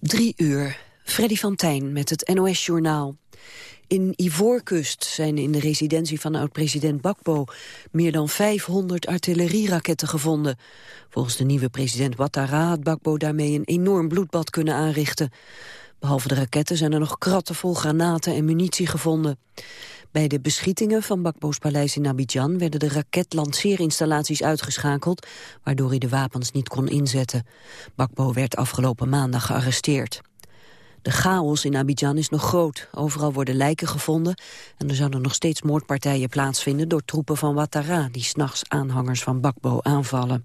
Drie uur. Freddy van Tijn met het NOS-journaal. In Ivoorkust zijn in de residentie van oud-president Bakbo... meer dan 500 artillerieraketten gevonden. Volgens de nieuwe president Ouattara had Bakbo daarmee... een enorm bloedbad kunnen aanrichten. Behalve de raketten zijn er nog kratten vol granaten en munitie gevonden. Bij de beschietingen van Bakbo's paleis in Abidjan werden de raketlanceerinstallaties uitgeschakeld, waardoor hij de wapens niet kon inzetten. Bakbo werd afgelopen maandag gearresteerd. De chaos in Abidjan is nog groot. Overal worden lijken gevonden en er zouden nog steeds moordpartijen plaatsvinden door troepen van Ouattara die s'nachts aanhangers van Bakbo aanvallen.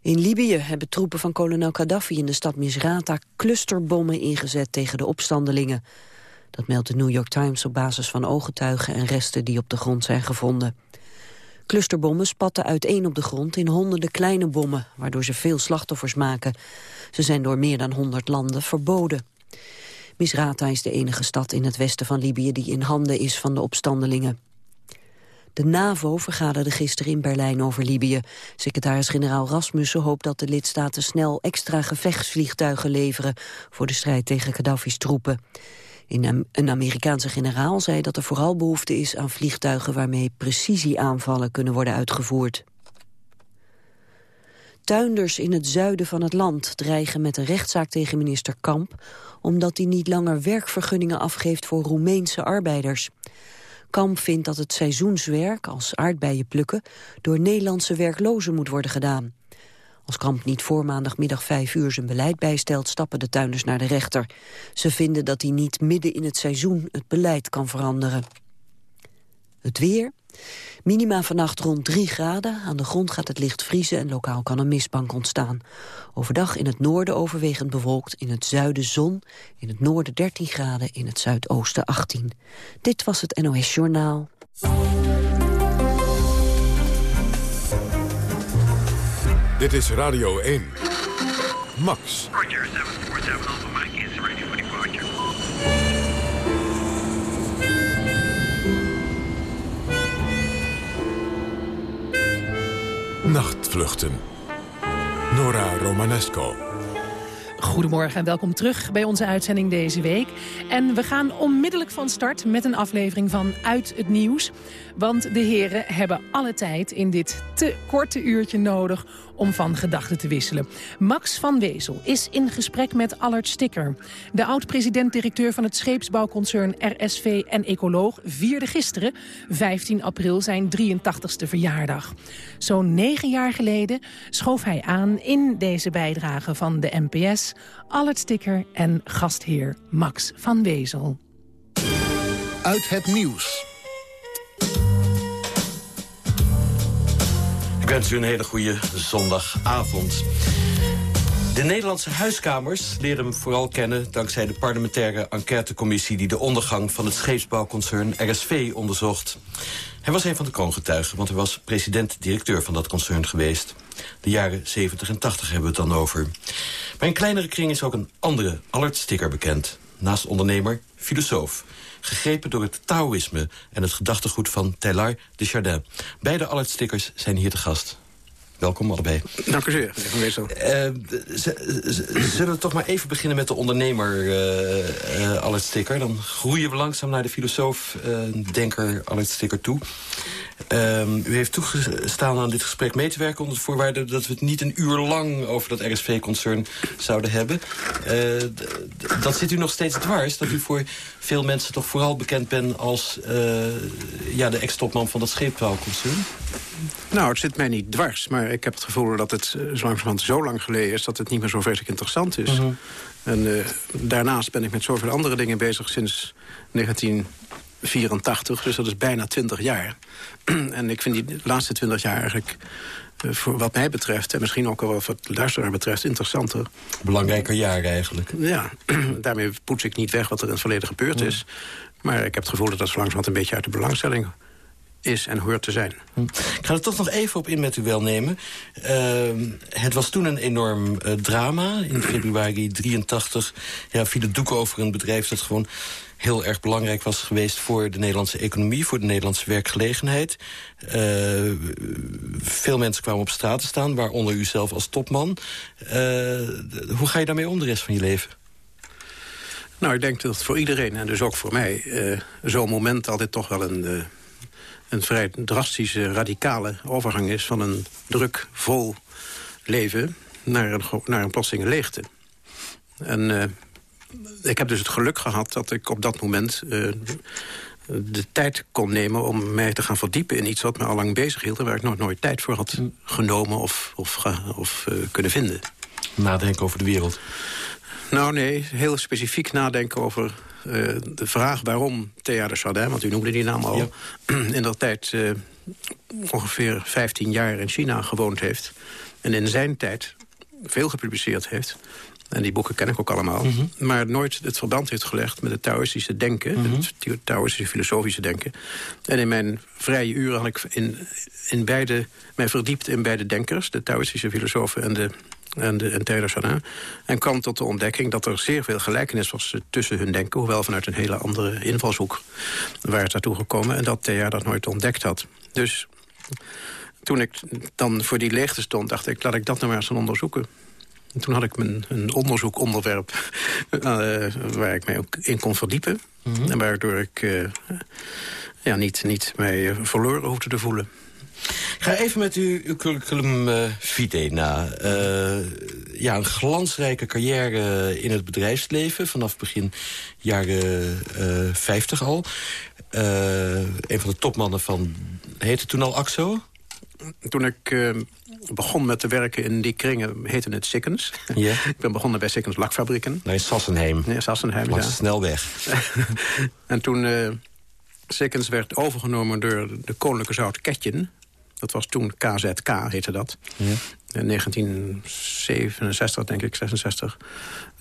In Libië hebben troepen van kolonel Gaddafi in de stad Misrata clusterbommen ingezet tegen de opstandelingen. Dat meldt de New York Times op basis van ooggetuigen en resten die op de grond zijn gevonden. Clusterbommen spatten uiteen op de grond in honderden kleine bommen, waardoor ze veel slachtoffers maken. Ze zijn door meer dan 100 landen verboden. Misrata is de enige stad in het westen van Libië die in handen is van de opstandelingen. De NAVO vergaderde gisteren in Berlijn over Libië. Secretaris-generaal Rasmussen hoopt dat de lidstaten snel extra gevechtsvliegtuigen leveren voor de strijd tegen Gaddafi's troepen. Een Amerikaanse generaal zei dat er vooral behoefte is aan vliegtuigen waarmee precisieaanvallen kunnen worden uitgevoerd. Tuinders in het zuiden van het land dreigen met een rechtszaak tegen minister Kamp... omdat hij niet langer werkvergunningen afgeeft voor Roemeense arbeiders. Kamp vindt dat het seizoenswerk, als aardbeien plukken... door Nederlandse werklozen moet worden gedaan. Als Kamp niet voor maandagmiddag vijf uur zijn beleid bijstelt... stappen de tuinders naar de rechter. Ze vinden dat hij niet midden in het seizoen het beleid kan veranderen. Het weer. Minima vannacht rond 3 graden. Aan de grond gaat het licht vriezen en lokaal kan een mistbank ontstaan. Overdag in het noorden overwegend bewolkt, in het zuiden zon. In het noorden 13 graden, in het zuidoosten 18. Dit was het NOS Journaal. Dit is Radio 1. Max. Roger, 747 Alpha Mike is ready for departure. Nachtvluchten. Nora Romanesco. Goedemorgen en welkom terug bij onze uitzending deze week. En we gaan onmiddellijk van start met een aflevering van Uit het Nieuws. Want de heren hebben alle tijd in dit te korte uurtje nodig om van gedachten te wisselen. Max van Wezel is in gesprek met Allard Sticker. De oud-president-directeur van het scheepsbouwconcern RSV en ecoloog vierde gisteren, 15 april, zijn 83ste verjaardag. Zo'n negen jaar geleden schoof hij aan in deze bijdrage van de NPS... Allard Sticker en gastheer Max van Wezel. Uit het nieuws. Ik wens u een hele goede zondagavond. De Nederlandse huiskamers leren hem vooral kennen... dankzij de parlementaire enquêtecommissie... die de ondergang van het scheepsbouwconcern RSV onderzocht. Hij was een van de kroongetuigen, want hij was president-directeur van dat concern geweest. De jaren 70 en 80 hebben we het dan over. Maar in kleinere kring is ook een andere Allard bekend. Naast ondernemer, filosoof gegrepen door het Taoïsme en het gedachtegoed van Teilhard de Chardin. Beide Allard-stickers zijn hier te gast. Welkom allebei. Dank u zeer, meneer uh, Zullen we toch maar even beginnen met de ondernemer uh, uh, Allard Sticker. Dan groeien we langzaam naar de filosoof, denker Allard Sticker toe. Um, u heeft toegestaan aan dit gesprek mee te werken... onder de voorwaarde dat we het niet een uur lang over dat RSV-concern zouden hebben. Uh, dat zit u nog steeds dwars, dat u voor veel mensen toch vooral bekend bent... als uh, ja, de ex-topman van dat scheepbouwconcern? Nou, het zit mij niet dwars, maar ik heb het gevoel dat het uh, zo langzamerhand zo lang geleden is... dat het niet meer zo vreselijk interessant is. Uh-huh. En daarnaast ben ik met zoveel andere dingen bezig sinds 19... 84, dus dat is bijna 20 jaar. en ik vind die laatste 20 jaar eigenlijk, uh, voor wat mij betreft... en misschien ook wel wat de luisteraar betreft, interessanter. Belangrijker jaren eigenlijk. Ja, daarmee poets ik niet weg wat er in het verleden gebeurd ja. is. Maar ik heb het gevoel dat dat zo langzamerhand een beetje uit de belangstelling is en hoort te zijn. Ik ga er toch nog even op in met u welnemen. Uh, het was toen een enorm uh, drama. In februari 83 ja, viel het doek over een bedrijf dat gewoon heel erg belangrijk was geweest voor de Nederlandse economie, voor de Nederlandse werkgelegenheid. Uh, veel mensen kwamen op straat te staan, waaronder u zelf als topman. Uh, hoe ga je daarmee om de rest van je leven? Nou, ik denk dat voor iedereen, en dus ook voor mij... Uh, zo'n moment altijd toch wel een, een vrij drastische, radicale overgang is... van een druk, vol leven naar een, naar een leegte. En ik heb dus het geluk gehad dat ik op dat moment uh, de tijd kon nemen om mij te gaan verdiepen in iets wat me al lang bezig hield... en waar ik nog nooit tijd voor had genomen of, of, of uh, kunnen vinden. Nadenken over de wereld? Nou nee, heel specifiek nadenken over uh, de vraag waarom Thea de Chardin... want u noemde die naam al, ja. in dat tijd ongeveer 15 jaar in China gewoond heeft... en in zijn tijd veel gepubliceerd heeft... En die boeken ken ik ook allemaal. Mhm. Maar nooit het verband heeft gelegd met het Taoïstische denken. Mm Het Taoïstische filosofische denken. En in mijn vrije uren had ik in, in beide, mij verdiept in beide denkers. De Taoïstische filosofen en de en, de, en Taylor Chardin. En kwam tot de ontdekking dat er zeer veel gelijkenis was tussen hun denken... hoewel vanuit een hele andere invalshoek waar het naartoe gekomen... en dat Thea dat nooit ontdekt had. Dus toen ik dan voor die leegte stond, dacht ik... laat ik dat nou maar eens gaan onderzoeken. En toen had ik mijn, een onderzoekonderwerp uh, waar ik mij ook in kon verdiepen. Mhm. En waardoor ik uh, ja, niet, niet mij verloren hoefde te voelen. Ik ga even met u, uw curriculum uh, vitae na. ja, een glansrijke carrière in het bedrijfsleven... vanaf begin jaren 50 al. een van de topmannen van... heette toen al AXO? Toen ik begon met te werken in die kringen, heette het Sikkens. Ja. ik ben begonnen bij Sikkens Lakfabrieken. Nee, Sassenheim. Nee, Sassenheim, ja. snel weg. en toen uh, Sikkens werd overgenomen door de Koninklijke Zout Ketjen... dat was toen KZK, heette dat. Ja. In 1967, denk ik, 66.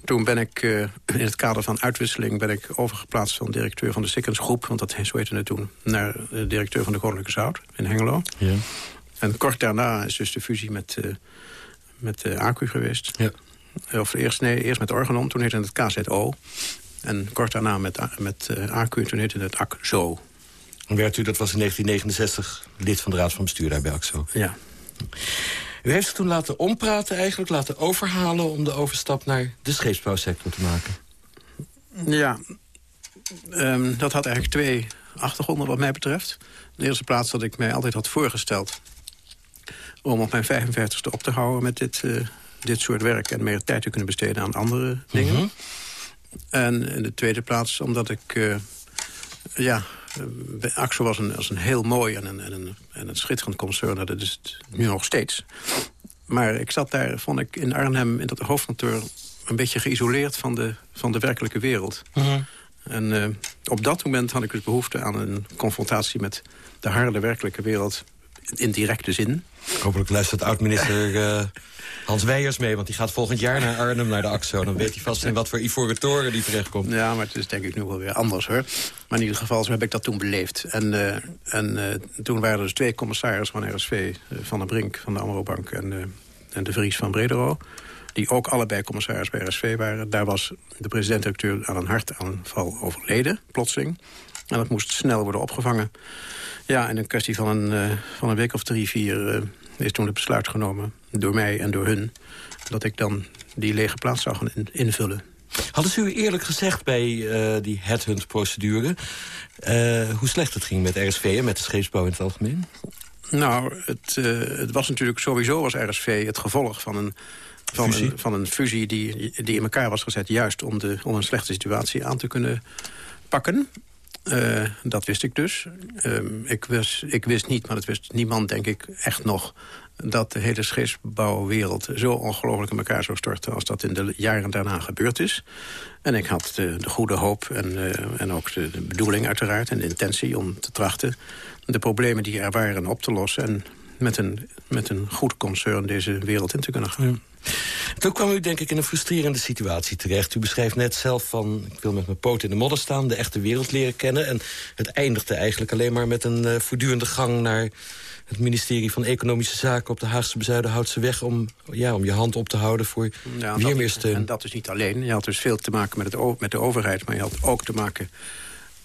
Toen ben ik uh, in het kader van uitwisseling... ben ik overgeplaatst van directeur van de Sikkens Groep... want dat, zo heette het toen, naar de directeur van de Koninklijke Zout in Hengelo. Ja. En kort daarna is dus de fusie met, uh, met uh, Acu geweest. Ja. Of eerst, nee, eerst met Organon, toen heette het KZO. En kort daarna met, met uh, Acu, toen heette het ACZO. En werd u, dat was in 1969, lid van de Raad van Bestuur daar bij ACZO? Ja. U heeft zich toen laten ompraten eigenlijk, laten overhalen... om de overstap naar de scheepsbouwsector te maken. Ja, um, dat had eigenlijk twee achtergronden wat mij betreft. In de eerste plaats dat ik mij altijd had voorgesteld om op mijn 55ste op te houden met dit, uh, dit soort werk... en meer tijd te kunnen besteden aan andere dingen. Mhm. En in de tweede plaats omdat ik... Uh, ja, uh, Axo was een, was een heel mooi en een, en, een, en een schitterend concern. Dat is het nu nog steeds. Maar ik zat daar, vond ik, in Arnhem, in dat hoofdkantoor... een beetje geïsoleerd van de, van de werkelijke wereld. Mhm. En uh, op dat moment had ik dus behoefte aan een confrontatie met de harde werkelijke wereld in directe zin. Hopelijk luistert oud-minister uh, Hans Weijers mee... want die gaat volgend jaar naar Arnhem, naar de AXO. Dan weet hij vast in wat voor ivoren toren die terechtkomt. Ja, maar het is denk ik nu wel weer anders, hoor. Maar in ieder geval, zo heb ik dat toen beleefd. En, uh, en uh, toen waren er dus twee commissarissen van RSV... Van der Brink van de Amrobank en, en de Vries van Bredero die ook allebei commissaris bij RSV waren. Daar was de president-directeur aan een hartaanval overleden, plotseling. En dat moest snel worden opgevangen. Ja, in een kwestie van een, uh, van een week of drie, vier... Uh, is toen het besluit genomen, door mij en door hun... dat ik dan die lege plaats zou gaan in, invullen. Hadden ze u eerlijk gezegd bij uh, die headhunt-procedure... hoe slecht het ging met RSV en met de scheepsbouw in het algemeen? Nou, het, het was natuurlijk sowieso als RSV het gevolg van een van fusie, een, van een fusie die, die in elkaar was gezet... juist om, de, om een slechte situatie aan te kunnen pakken. Uh, dat wist ik dus. Uh, ik, wist, ik wist niet, maar dat wist niemand denk ik echt nog... dat de hele scheepsbouwwereld zo ongelooflijk in elkaar zou storten... als dat in de jaren daarna gebeurd is. En ik had de, de goede hoop en, uh, en ook de, de, bedoeling uiteraard... en de intentie om te trachten de problemen die er waren op te lossen... en met een, met een goed concern deze wereld in te kunnen gaan. Toen kwam u denk ik in een frustrerende situatie terecht. U beschrijft net zelf van, ik wil met mijn poot in de modder staan... de echte wereld leren kennen. En het eindigde eigenlijk alleen maar met een uh, voortdurende gang... naar het ministerie van Economische Zaken op de Haagse Bezuidenhoutse weg... om, ja, om je hand op te houden voor ja, weer meer steun. En dat is niet alleen. Je had dus veel te maken met, het, met de overheid... maar je had ook te maken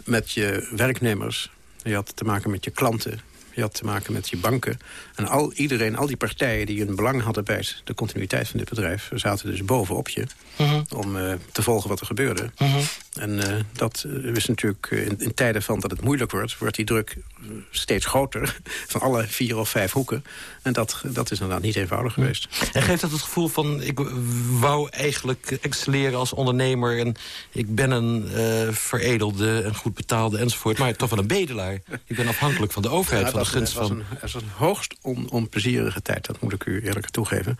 met je werknemers. Je had te maken met je klanten. Je had te maken met je banken. En al, iedereen, al die partijen die een belang hadden bij de continuïteit van dit bedrijf... zaten dus bovenop je mhm. om uh, te volgen wat er gebeurde. Mhm. En uh, dat is natuurlijk in, in, tijden van dat het moeilijk wordt... wordt die druk steeds groter van alle vier of vijf hoeken. En dat, dat is inderdaad niet eenvoudig geweest. En geeft dat het gevoel van, ik wou eigenlijk excelleren als ondernemer... en ik ben een veredelde, en goed betaalde enzovoort... maar toch wel een bedelaar. Ik ben afhankelijk van de overheid, ja, van de gunst van... Een, het was een hoogst on, onplezierige tijd, dat moet ik u eerlijk toegeven.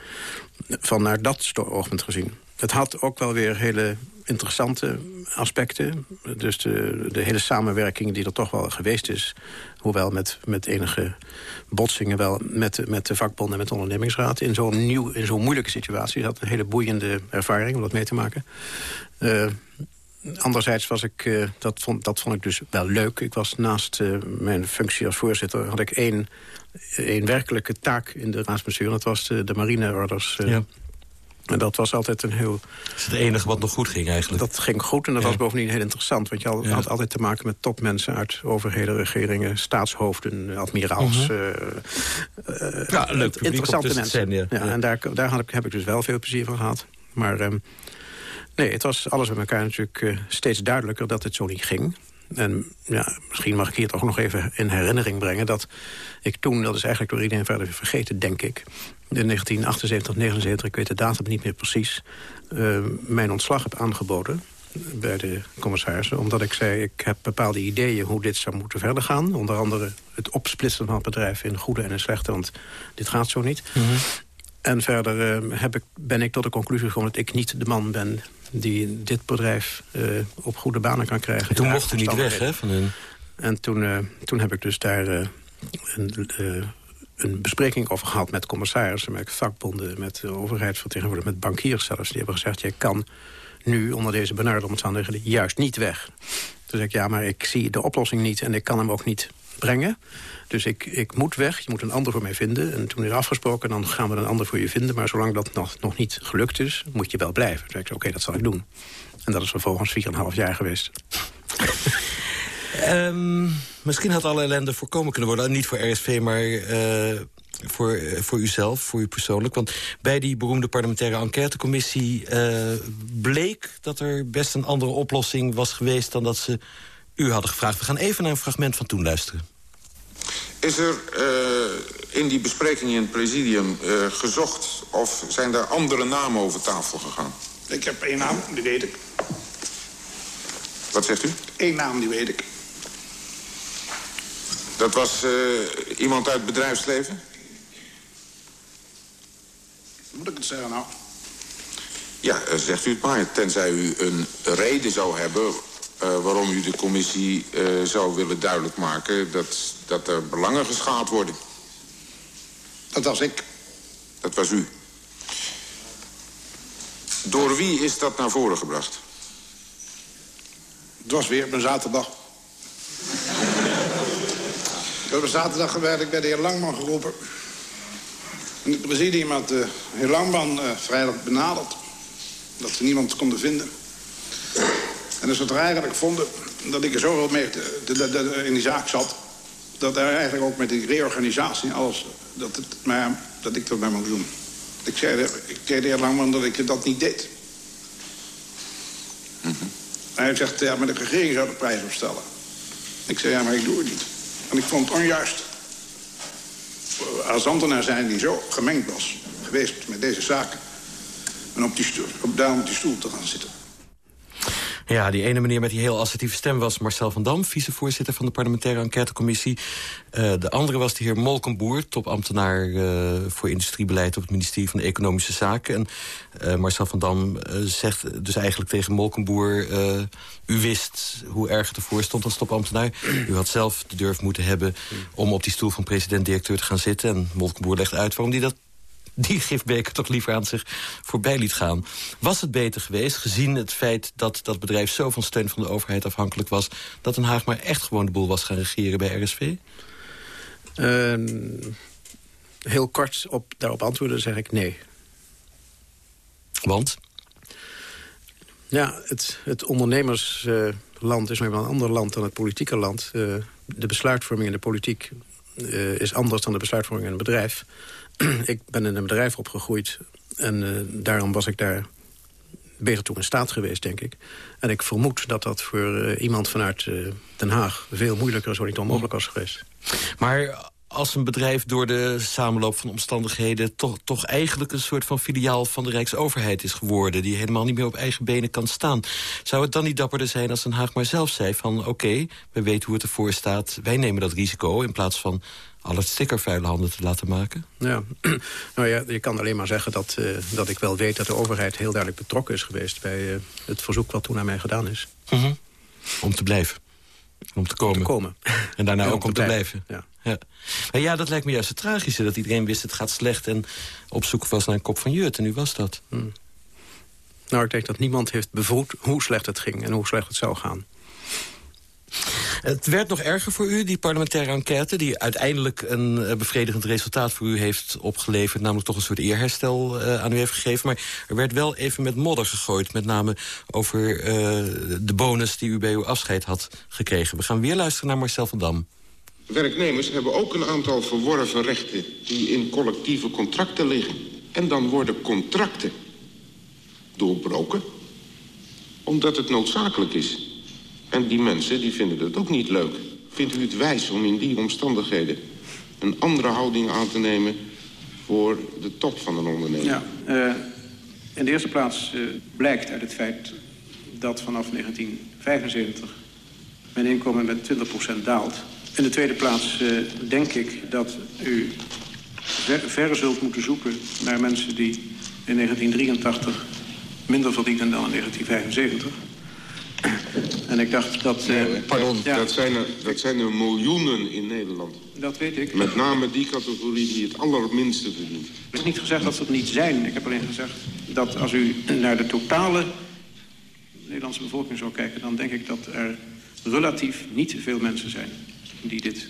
Van naar dat oogpunt gezien. Het had ook wel weer hele interessante aspecten. Dus de, de hele samenwerking die er toch wel geweest is... hoewel met, met enige botsingen wel met, met de vakbonden en met de ondernemingsraad... in zo'n nieuw, in zo'n moeilijke situatie. Dat een hele boeiende ervaring om dat mee te maken. Uh, anderzijds was ik, uh, dat, vond, dat vond ik dus wel leuk. Ik was naast uh, mijn functie als voorzitter... had ik één, één werkelijke taak in de raadsbestuur. Dat was de, de marineorders ja. En dat was altijd een heel... Dat is het enige wat nog goed ging eigenlijk? Dat ging goed en dat was bovendien heel interessant. Want je had, altijd te maken met topmensen uit overheden, regeringen... staatshoofden, admiraals. -hmm. ja, leuk Interessante mensen. ja. En daar, daar had ik, heb ik dus wel veel plezier van gehad. Maar um, nee, het was alles met elkaar natuurlijk uh, steeds duidelijker dat het zo niet ging. En ja, misschien mag ik hier toch nog even in herinnering brengen... dat ik toen, dat is eigenlijk door iedereen verder vergeten, denk ik... in 1978, 79, ik weet de datum niet meer precies... Uh, mijn ontslag heb aangeboden bij de commissarissen. Omdat ik zei, ik heb bepaalde ideeën hoe dit zou moeten verder gaan. Onder andere het opsplitsen van het bedrijf in goede en in slechte. Want dit gaat zo niet. Mm En verder uh, heb ik, ben ik tot de conclusie gekomen dat ik niet de man ben die dit bedrijf uh, op goede banen kan krijgen. toen mocht u niet weg, hè? Van hun... En toen, uh, toen heb ik dus daar uh, een, een, bespreking over gehad met commissarissen... met vakbonden, met de overheidsvertegenwoordigers, met bankiers zelfs. Die hebben gezegd, jij kan nu onder deze benarde omstandigheden juist niet weg. Toen zei ik, ja, maar ik zie de oplossing niet en ik kan hem ook niet brengen. Dus ik, ik moet weg, je moet een ander voor mij vinden. En toen is afgesproken, dan gaan we een ander voor je vinden. Maar zolang dat nog, nog niet gelukt is, moet je wel blijven. Toen zei ik, oké, dat zal ik doen. En dat is vervolgens 4,5 jaar geweest. um, misschien had alle ellende voorkomen kunnen worden. Niet voor RSV, maar uh, voor, uh, voor uzelf, voor u persoonlijk. Want bij die beroemde parlementaire enquêtecommissie... Uh, bleek dat er best een andere oplossing was geweest... dan dat ze u hadden gevraagd. We gaan even naar een fragment van toen luisteren. Is er uh, in die bespreking in het presidium uh, gezocht... of zijn er andere namen over tafel gegaan? Ik heb één naam, die weet ik. Wat zegt u? Eén naam, die weet ik. Dat was uh, iemand uit het bedrijfsleven? Moet ik het zeggen nou? Ja, zegt u het maar. Tenzij u een reden zou hebben uh, waarom u de commissie uh, zou willen duidelijk maken... Dat, dat er belangen geschaad worden. Dat was ik. Dat was u. Door wie is dat naar voren gebracht? Het was weer op een zaterdag. op een zaterdag werd ik bij de heer Langman geroepen. En het presidium had de heer Langman uh, vrijdag benaderd. Dat ze niemand konden vinden. En dus het eigenlijk vonden dat ik er zoveel mee in die zaak zat... dat er eigenlijk ook met die reorganisatie alles... dat, het, maar, dat ik dat bij moest doen. Ik zei, ik zei de heer Langman dat ik dat niet deed. Mm -hmm. Hij zegt, ja, maar de regering zou de prijs opstellen. Ik zei, ja, maar ik doe het niet. En ik vond het onjuist. Als ambtenaar zijn die zo gemengd was geweest met deze zaken... en op, die stoel, op, daar op die stoel te gaan zitten. Ja, die ene meneer met die heel assertieve stem was Marcel van Dam... vicevoorzitter van de parlementaire enquêtecommissie. Uh, de andere was de heer Molkenboer, topambtenaar uh, voor industriebeleid... op het ministerie van Economische Zaken. En uh, Marcel van Dam zegt dus eigenlijk tegen Molkenboer... u wist hoe erg het ervoor stond als topambtenaar. U had zelf de durf moeten hebben om op die stoel van president-directeur te gaan zitten. En Molkenboer legt uit waarom hij dat die gifbeker toch liever aan zich voorbij liet gaan. Was het beter geweest, gezien het feit dat dat bedrijf zo van steun van de overheid afhankelijk was... dat Den Haag maar echt gewoon de boel was gaan regeren bij RSV? Ehm, heel kort op, daarop antwoorden zeg ik nee. Want? Ja, het, het ondernemersland is nog wel een ander land dan het politieke land. Uh, de besluitvorming in de politiek uh, is anders dan de besluitvorming in een bedrijf. ik ben in een bedrijf opgegroeid en uh, daarom was ik daar beter toe in staat geweest, denk ik. En ik vermoed dat dat voor iemand vanuit Den Haag veel moeilijker, zo niet onmogelijk was geweest. Maar als een bedrijf door de samenloop van omstandigheden... Toch, toch eigenlijk een soort van filiaal van de Rijksoverheid is geworden... die helemaal niet meer op eigen benen kan staan. Zou het dan niet dapperder zijn als Den Haag maar zelf zei van... oké, we weten hoe het ervoor staat, wij nemen dat risico... in plaats van al het sticker vuile handen te laten maken? Ja, nou ja, je kan alleen maar zeggen dat, uh, dat ik wel weet... dat de overheid heel duidelijk betrokken is geweest... bij uh, het verzoek wat toen aan mij gedaan is. -hmm. Om te blijven. Om te komen. Om te komen. En daarna ook om te blijven. Ja. Ja. Maar ja, dat lijkt me juist het tragische. Dat iedereen wist het gaat slecht en op zoek was naar een kop van jut. En nu was dat. Hmm. Nou, ik denk dat niemand heeft bevoed hoe slecht het ging en hoe slecht het zou gaan. Het werd nog erger voor u, die parlementaire enquête... die uiteindelijk een uh, bevredigend resultaat voor u heeft opgeleverd... namelijk toch een soort eerherstel uh, aan u heeft gegeven. Maar er werd wel even met modder gegooid. Met name over uh, de bonus die u bij uw afscheid had gekregen. We gaan weer luisteren naar Marcel van Dam. Werknemers hebben ook een aantal verworven rechten... die in collectieve contracten liggen. En dan worden contracten doorbroken... omdat het noodzakelijk is. En die mensen die vinden het ook niet leuk. Vindt u het wijs om in die omstandigheden... een andere houding aan te nemen voor de top van een onderneming? Ja, uh, in de eerste plaats uh, blijkt uit het feit dat vanaf 1975... mijn inkomen met 20% daalt... In de tweede plaats uh, denk ik dat u ver, zult moeten zoeken naar mensen die in 1983 minder verdienen dan in 1975. En ik dacht dat... Uh, Pardon, ja. dat, zijn er, dat zijn er miljoenen in Nederland. Dat weet ik. Met name die categorie die het allerminste verdient. Ik heb niet gezegd dat ze het niet zijn. Ik heb alleen gezegd dat als u naar de totale Nederlandse bevolking zou kijken... dan denk ik dat er relatief niet veel mensen zijn die dit,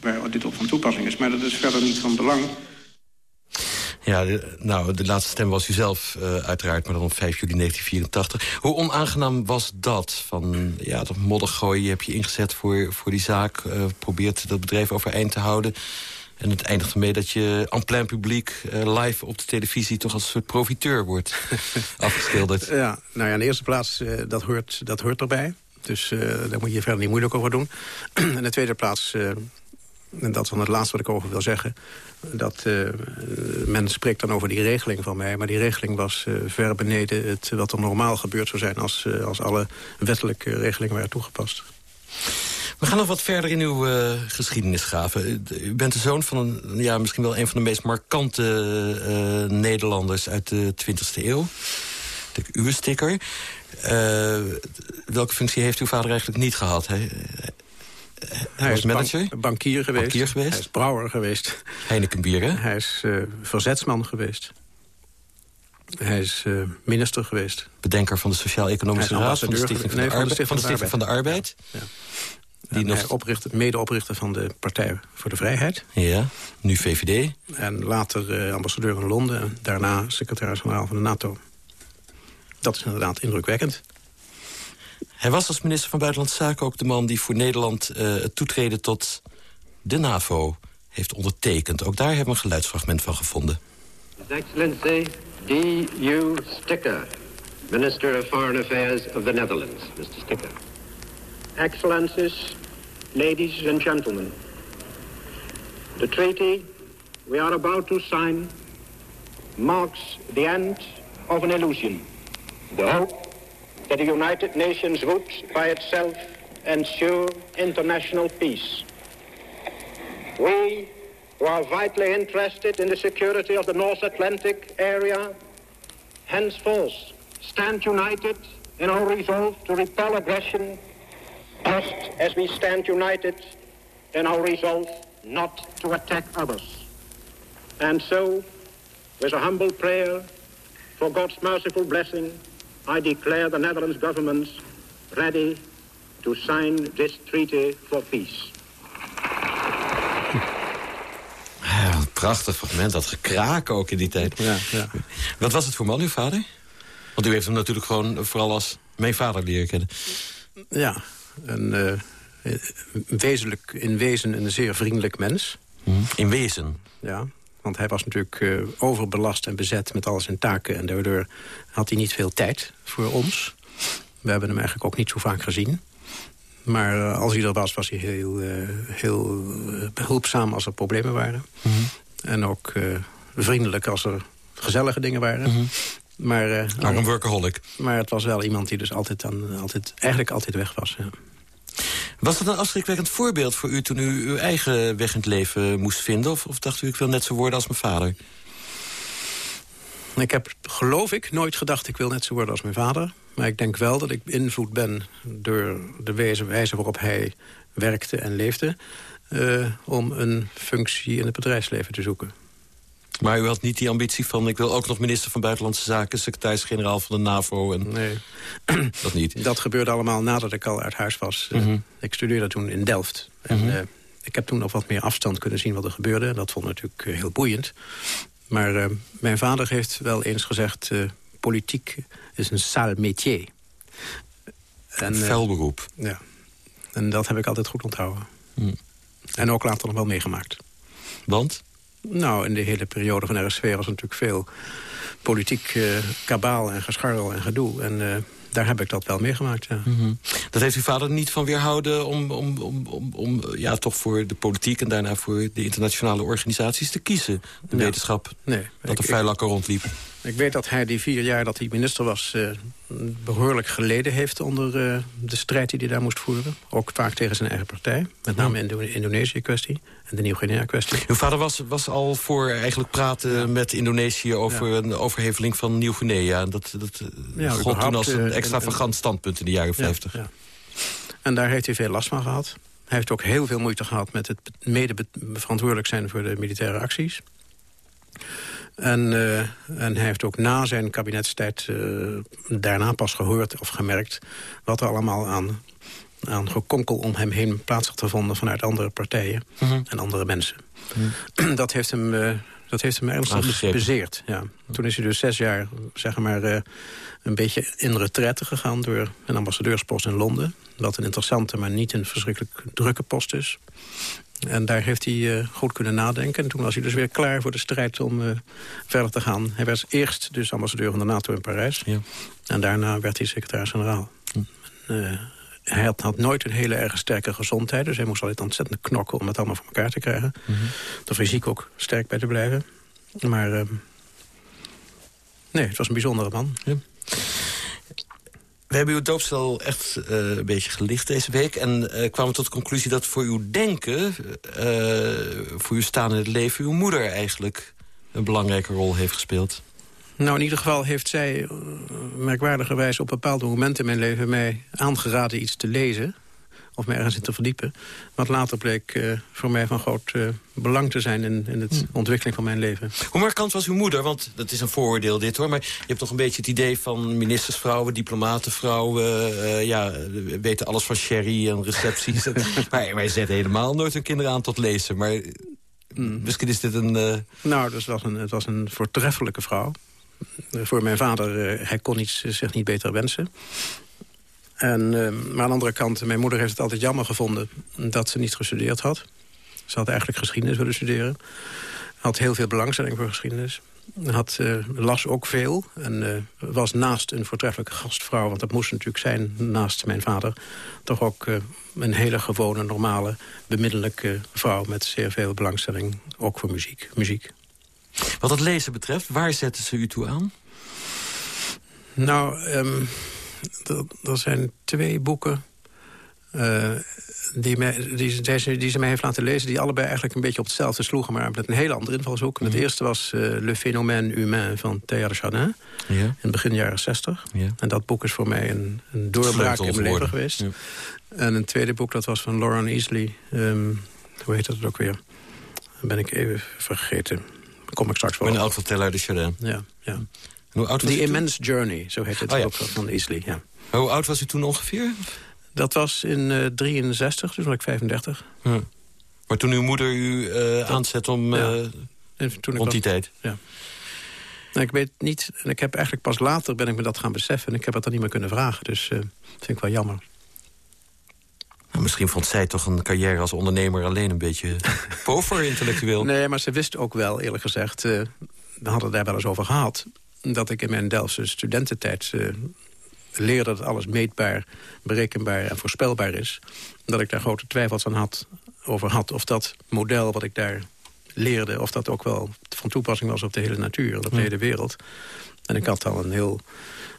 waar dit op van toepassing is. Maar dat is verder niet van belang. Ja, de, nou, de laatste stem was u zelf uh, uiteraard, maar dan op 5 juli 1984. Hoe onaangenaam was dat? Van, ja, dat moddergooien heb je ingezet voor, voor die zaak. Uh, probeert dat bedrijf overeind te houden. En het eindigt ermee dat je en plein publiek uh, live op de televisie... toch als een soort profiteur wordt afgeschilderd. Ja, nou ja, in de eerste plaats, dat, hoort, dat hoort erbij. Dus daar moet je verder niet moeilijk over doen. in de tweede plaats, en dat is dan het laatste wat ik over wil zeggen... dat uh, men spreekt dan over die regeling van mij... maar die regeling was ver beneden het, wat er normaal gebeurd zou zijn... als, als alle wettelijke regelingen waren toegepast. We gaan nog wat verder in uw uh, geschiedenis graven. U bent de zoon van een, ja, misschien wel een van de meest markante Nederlanders uit de 20e eeuw. De sticker. Uh, welke functie heeft uw vader eigenlijk niet gehad? Hij, hij was manager? Bank, bankier geweest. Bankier geweest. Hij is brouwer geweest. Heinekenbier, hè? Hij is uh, verzetsman geweest. Hij is uh, minister geweest. Bedenker van de Sociaal-Economische Raad van de Stichting van, de, van, de, van, de, Stichting van de Arbeid. Ja. Die nog... oprichter, medeoprichter van de Partij voor de Vrijheid. Ja, nu VVD. En later uh, ambassadeur in Londen. En daarna secretaris-generaal van de NATO. Dat is inderdaad indrukwekkend. Hij was als minister van Buitenlandse Zaken ook de man... die voor Nederland uh, het toetreden tot de NAVO heeft ondertekend. Ook daar hebben we een geluidsfragment van gevonden. His Excellency D.U. Sticker, Minister of Foreign Affairs of the Netherlands. Mr. Sticker. Excellencies, ladies and gentlemen. The treaty we are about to sign marks the end of an illusion. The hope that the United Nations would, by itself, ensure international peace. We, who are vitally interested in the security of the North Atlantic area, henceforth stand united in our resolve to repel aggression, just as we stand united in our resolve not to attack others. And so, with a humble prayer for God's merciful blessing, I declare the Netherlands government ready to sign this treaty for peace. Ja, een prachtig fragment, dat gekraak ook in die tijd. Ja, ja. Wat was het voor man, uw vader? Want u heeft hem natuurlijk gewoon vooral als mijn vader leren kennen. Ja, een, eh, wezenlijk, in wezen een zeer vriendelijk mens. In wezen? Ja, want hij was natuurlijk eh, overbelast en bezet met al zijn taken... en daardoor had hij niet veel tijd voor ons. We hebben hem eigenlijk ook niet zo vaak gezien. Maar eh, als hij er was, was hij heel, eh, heel eh, behulpzaam als er problemen waren. En ook eh, vriendelijk als er gezellige dingen waren. Maar, eh, Maar een workaholic. maar het was wel iemand die dus altijd, aan, altijd, eigenlijk altijd weg was. Ja. Was dat een afschrikwekkend voorbeeld voor u toen u uw eigen weg in het leven moest vinden? Of, of dacht u, ik wil net zo worden als mijn vader? Ik heb, geloof ik, nooit gedacht ik wil net zo worden als mijn vader. Maar ik denk wel dat ik beïnvloed ben door de wijze, waarop hij werkte en leefde... eh, om een functie in het bedrijfsleven te zoeken. Maar u had niet die ambitie van... ik wil ook nog minister van Buitenlandse Zaken... secretaris-generaal van de NAVO en Nee, dat niet. dat gebeurde allemaal nadat ik al uit huis was. Eh, Mhm. Ik studeerde toen in Delft. En Mhm. eh, ik heb toen nog wat meer afstand kunnen zien wat er gebeurde. Dat vond ik natuurlijk eh, heel boeiend. Maar mijn vader heeft wel eens gezegd... politiek is een sale métier. En, Vuil beroep. Ja. En dat heb ik altijd goed onthouden. Hm. En ook later nog wel meegemaakt. Want? Nou, in de hele periode van RSV was natuurlijk veel politiek eh, kabaal en gescharrel en gedoe. En eh, daar heb ik dat wel meegemaakt, ja. Mhm. Dat heeft uw vader niet van weerhouden om, om, om, om, om eh, ja, toch voor de politiek... en daarna voor de internationale organisaties te kiezen. De Ja. wetenschap Nee, dat de ik- vuilakker rondliep. Ik weet dat hij die vier jaar dat hij minister was... eh, behoorlijk geleden heeft onder eh, de strijd die hij daar moest voeren. Ook vaak tegen zijn eigen partij. Met name in de Indonesië-kwestie en de Nieuw-Guinea-kwestie. Uw vader was, was al voor eigenlijk praten met Indonesië... over een overheveling van Nieuw-Guinea. Dat, dat eh, Ja, gold toen als een extravagant standpunt in de jaren 50. Ja. En daar heeft hij veel last van gehad. Hij heeft ook heel veel moeite gehad met het mede verantwoordelijk zijn voor de militaire acties. En, eh, en hij heeft ook na zijn kabinetstijd eh, daarna pas gehoord of gemerkt... wat er allemaal aan, aan gekonkel om hem heen plaats had gevonden... vanuit andere partijen Mhm. en andere mensen. Dat heeft hem... eh, dat heeft hem ernstig bezeerd. Ja. Toen is hij dus zes jaar zeg maar, een beetje in retraite gegaan... door een ambassadeurspost in Londen. Wat een interessante, maar niet een verschrikkelijk drukke post is. En daar heeft hij eh, goed kunnen nadenken. En toen was hij dus weer klaar voor de strijd om eh, verder te gaan. Hij was eerst dus ambassadeur van de NATO in Parijs. Ja. En daarna werd hij secretaris-generaal. Eh, hij had, had nooit een hele erg sterke gezondheid. Dus hij moest altijd ontzettend knokken om het allemaal voor elkaar te krijgen. Er fysiek ook sterk bij te blijven. Maar eh, nee, het was een bijzondere man. We hebben uw doopstel echt eh, een beetje gelicht deze week... en eh, kwamen tot de conclusie dat voor uw denken... eh, voor uw staan in het leven... uw moeder eigenlijk een belangrijke rol heeft gespeeld. Nou, in ieder geval heeft zij merkwaardigerwijs op bepaalde momenten in mijn leven... mij aangeraden iets te lezen of me ergens in te verdiepen. Wat later bleek eh, voor mij van groot eh, belang te zijn in, in de ontwikkeling van mijn leven. Hoe markant was uw moeder? Want dat is een vooroordeel dit hoor. Maar je hebt toch een beetje het idee van ministersvrouwen, diplomatenvrouwen... eh, ja, weten alles van sherry en recepties. maar wij zetten helemaal nooit hun kinderen aan tot lezen. Maar misschien is dit een... Nou, dus het was een, het was een voortreffelijke vrouw. Voor mijn vader, hij kon iets, zich niet beter wensen. En, eh, maar aan de andere kant, mijn moeder heeft het altijd jammer gevonden... dat ze niet gestudeerd had. Ze had eigenlijk geschiedenis willen studeren. Had heel veel belangstelling voor geschiedenis. Had, eh, las ook veel en eh, was naast een voortreffelijke gastvrouw... want dat moest natuurlijk zijn, naast mijn vader... toch ook eh, een hele gewone, normale, bemiddelijke vrouw... met zeer veel belangstelling, ook voor muziek. muziek. wat het lezen betreft, waar zetten ze u toe aan? Nou, ehm, er zijn twee boeken... eh, die, ze mij heeft laten lezen... die allebei eigenlijk een beetje op hetzelfde sloegen... maar met een hele andere invalshoek. En Het eerste was eh, Le Phénomène Humain van de Chardin... In het begin jaren 60. Ja. En dat boek is voor mij een, een doorbraak in mijn leven geweest. En een tweede boek, dat was van Lauren Easley. ehm, hoe heet dat ook weer? Ben ik even vergeten. kom ik straks wel Een op. oud verteller de Chardin. Ja, ja. Hoe oud was The u toen? Immense Journey, zo heet het Oh ja. ook van Isley. Ja. Hoe oud was u toen ongeveer? Dat was in eh 63, dus was ik 35. Hm. Maar toen uw moeder u eh aanzet om... Ja. eh, En toen rond die was- tijd. Ja. Nou, ik weet niet, en ik heb eigenlijk pas later ben ik me dat gaan beseffen... en ik heb het dan niet meer kunnen vragen, dus dat vind ik wel jammer. Nou, misschien vond zij toch een carrière als ondernemer alleen een beetje pover intellectueel. Nee, maar ze wist ook wel, eerlijk gezegd... we hadden het daar wel eens over gehad... dat ik in mijn Delftse studententijd eh, leerde dat alles meetbaar, berekenbaar en voorspelbaar is. Dat ik daar grote twijfels aan had, over had. Of dat model wat ik daar leerde, of dat ook wel van toepassing was op de hele natuur... en op de Ja. hele wereld. En ik had al een heel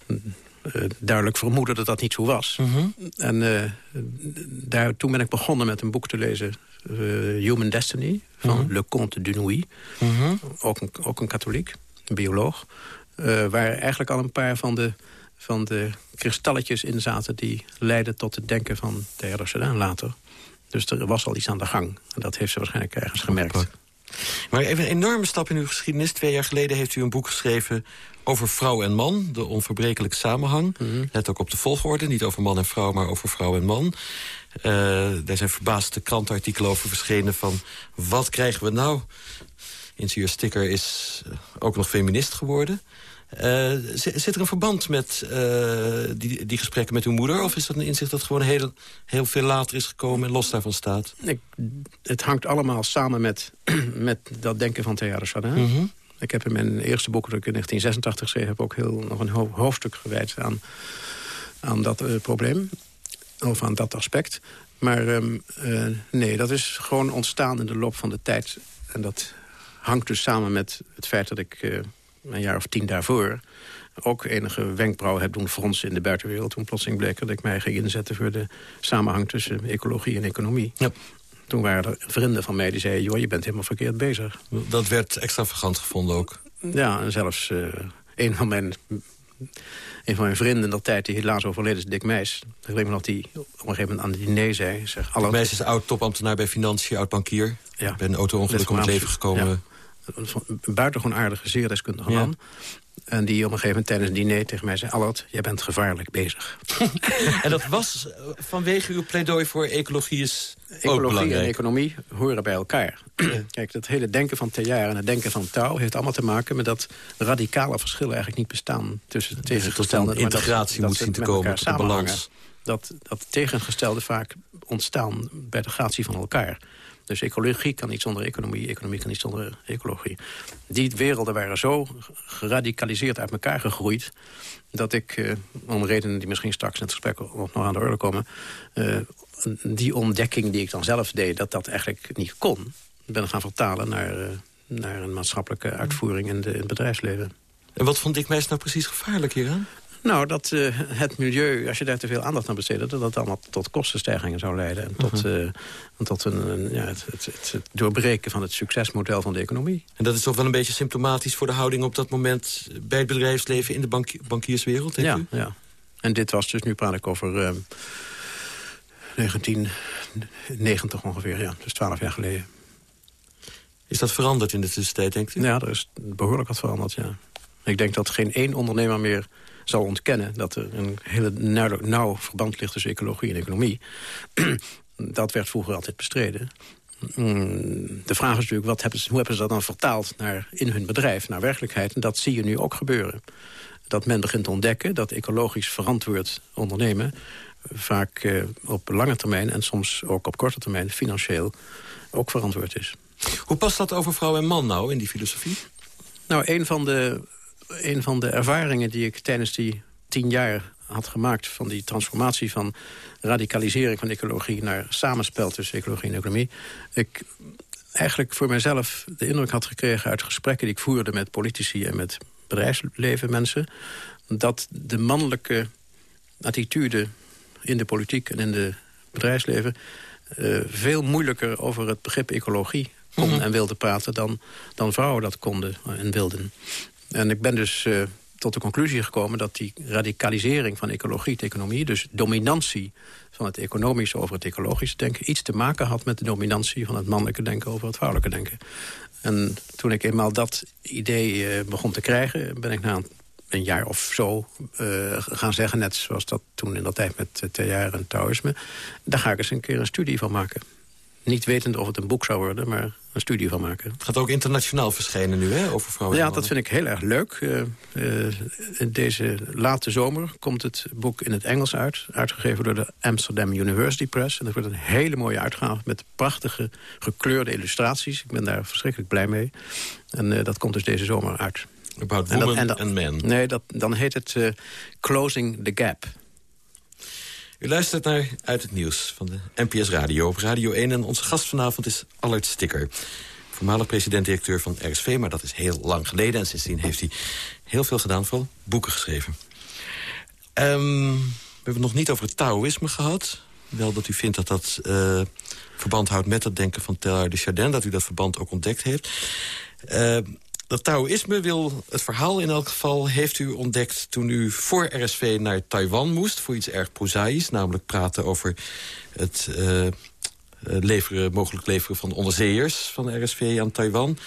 eh, duidelijk vermoeden dat dat niet zo was. Mhm. En eh, daar, toen ben ik begonnen met een boek te lezen... Human Destiny, van Mhm. Le Comte Dunoui. Mhm. Ook, een, ook een katholiek, een bioloog. Eh, waar eigenlijk al een paar van de, van de kristalletjes in zaten... die leidden tot het denken van de heer Chardin later. Dus er was al iets aan de gang. En dat heeft ze waarschijnlijk ergens gemerkt. Maar even een enorme stap in uw geschiedenis. Twee jaar geleden heeft u een boek geschreven over vrouw en man. De onverbrekelijke samenhang. Mhm. Let ook op de volgorde. Niet over man en vrouw, maar over vrouw en man. Eh, daar zijn verbaasde krantenartikelen over verschenen van... wat krijgen we nou? Ingenieur Sticker is ook nog feminist geworden. Eh, zi- zit er een verband met eh, die, die gesprekken met uw moeder? Of is dat een inzicht dat gewoon heel, heel veel later is gekomen... en los daarvan staat? Ik, het hangt allemaal samen met, met dat denken van Theodor Chardin. Mhm. Ik heb in mijn eerste boek dat ik in 1986 schreef... heb ook heel, nog een ho- hoofdstuk gewijd aan, aan dat eh, probleem. Of aan dat aspect. Maar ehm, eh, nee, dat is gewoon ontstaan in de loop van de tijd. En dat hangt dus samen met het feit dat ik een jaar of tien daarvoor... ook enige wenkbrauwen heb doen fronsen in de buitenwereld. Toen plotseling bleek dat ik mij ging inzetten... voor de samenhang tussen ecologie en economie. Ja. Toen waren er vrienden van mij die zeiden... joh, je bent helemaal verkeerd bezig. Dat werd extravagant gevonden ook. Ja, en zelfs eh, een, van mijn, een van mijn vrienden in dat tijd... die helaas overleden is, Dick Meijs. Ik weet nog die op een gegeven moment aan het diner zei... Zeg, Meisje is oud-topambtenaar bij Financiën, oud-bankier. Ja. Bij een auto-ongeluk om het leven gekomen. Een buitengewoon aardige, zeer deskundige Ja. man. En die op een gegeven moment tijdens het diner tegen mij zei... Allard, jij bent gevaarlijk bezig. En dat was eh, vanwege uw pleidooi voor ecologie is ook Ecologie en economie horen bij elkaar. Kijk, dat hele denken van Teilhard en het denken van Touw... heeft allemaal te maken met dat radicale verschillen eigenlijk niet bestaan... tussen Dus tegengestelde... integratie dat moet zien te komen, samenhangen. balans. Dat, dat tegengestelde vaak ontstaan bij de gratie van elkaar. Dus ecologie kan niet zonder economie, economie kan niet zonder ecologie. Die werelden waren zo geradicaliseerd uit elkaar gegroeid... dat ik, eh, om redenen die misschien straks in het gesprek nog aan de orde komen... eh, die ontdekking die ik dan zelf deed, dat dat eigenlijk niet kon... ben gaan vertalen naar, eh, naar een maatschappelijke uitvoering in, de, in het bedrijfsleven. En wat vond Dick Meijs nou precies gevaarlijk hieraan? Nou, dat eh, het milieu, als je daar te veel aandacht aan besteedde... dat dat allemaal tot kostenstijgingen zou leiden. En tot, eh, en tot een, een, ja, het, het, het, doorbreken van het succesmodel van de economie. En dat is toch wel een beetje symptomatisch voor de houding op dat moment... bij het bedrijfsleven in de bank bankierswereld, denkt Ja, u? ja. En dit was dus, nu praat ik over eh, 1990 ongeveer, ja. Dus 12 jaar geleden. Is dat veranderd in de tussentijd, denkt u? Ja, er is behoorlijk wat veranderd, ja. Ik denk dat geen één ondernemer meer zal ontkennen... dat er een hele nauw, nauw verband ligt tussen ecologie en economie. dat werd vroeger altijd bestreden. Mm, De vraag is natuurlijk, wat hebben ze, hoe hebben ze dat dan vertaald naar, in hun bedrijf, naar werkelijkheid? En dat zie je nu ook gebeuren. Dat men begint te ontdekken dat ecologisch verantwoord ondernemen... vaak eh, op lange termijn en soms ook op korte termijn financieel ook verantwoord is. Hoe past dat over vrouw en man nou in die filosofie? Nou, een van de, een van de ervaringen die ik tijdens die tien jaar had gemaakt... van die transformatie van radicalisering van ecologie... naar samenspel tussen ecologie en economie... ik eigenlijk voor mezelf de indruk had gekregen uit gesprekken... die ik voerde met politici en met bedrijfsleven mensen... dat de mannelijke attitude in de politiek en in het bedrijfsleven... eh, veel moeilijker over het begrip ecologie kon en wilde praten... Dan, dan vrouwen dat konden en wilden. En ik ben dus eh, tot de conclusie gekomen dat die radicalisering van ecologie, economie... dus dominantie van het economische over het ecologische denken... iets te maken had met de dominantie van het mannelijke denken over het vrouwelijke denken. En toen ik eenmaal dat idee uh, begon te krijgen... ben ik na een, jaar of zo uh, gaan zeggen... net zoals dat toen in dat tijd met uh, en Taoïsme... daar ga ik eens een keer een studie van maken. Niet wetend of het een boek zou worden, maar een studie van maken. Het gaat ook internationaal verschijnen nu, hè, over vrouwen Ja, dat vind ik heel erg leuk. Uh, uh, deze late zomer komt het boek in het Engels uit. Uitgegeven door de Amsterdam University Press. En dat wordt een hele mooie uitgave met prachtige gekleurde illustraties. Ik ben daar verschrikkelijk blij mee. En uh, dat komt dus deze zomer uit. About Women and Men. Nee, dat, dan heet het Closing the Gap. U luistert naar Uit het Nieuws van de NPS Radio op Radio 1. En onze gast vanavond is Allard Sticker. Voormalig president-directeur van RSV, maar dat is heel lang geleden. En sindsdien heeft hij heel veel gedaan, vooral boeken geschreven. Um, we hebben het nog niet over het Taoïsme gehad. Wel dat u vindt dat dat uh, verband houdt met het denken van Teilhard de Chardin. Dat u dat verband ook ontdekt heeft. Uh, dat Taoïsme wil, het verhaal in elk geval, heeft u ontdekt... toen u voor RSV naar Taiwan moest, voor iets erg prozaïs... namelijk praten over het uh, leveren, mogelijk leveren van onderzeeërs van RSV aan Taiwan...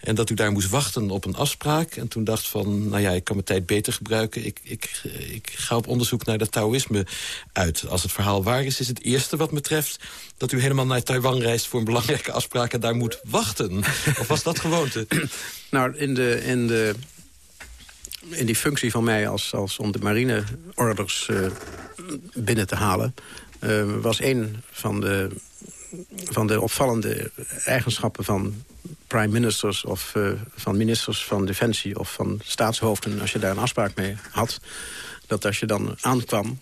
En dat u daar moest wachten op een afspraak. En toen dacht van, nou ja, ik kan mijn tijd beter gebruiken. Ik, ik, ik ga op onderzoek naar dat Taoïsme uit. Als het verhaal waar is, is het eerste wat me treft... dat u helemaal naar Taiwan reist voor een belangrijke afspraak... en daar moet wachten. of was dat gewoonte? Nou, in, de, in, de, in die functie van mij als, als om de marineorders uh, binnen te halen... Uh, was een van de, van de opvallende eigenschappen van prime ministers of uh, van ministers van Defensie of van staatshoofden... als je daar een afspraak mee had, dat als je dan aankwam...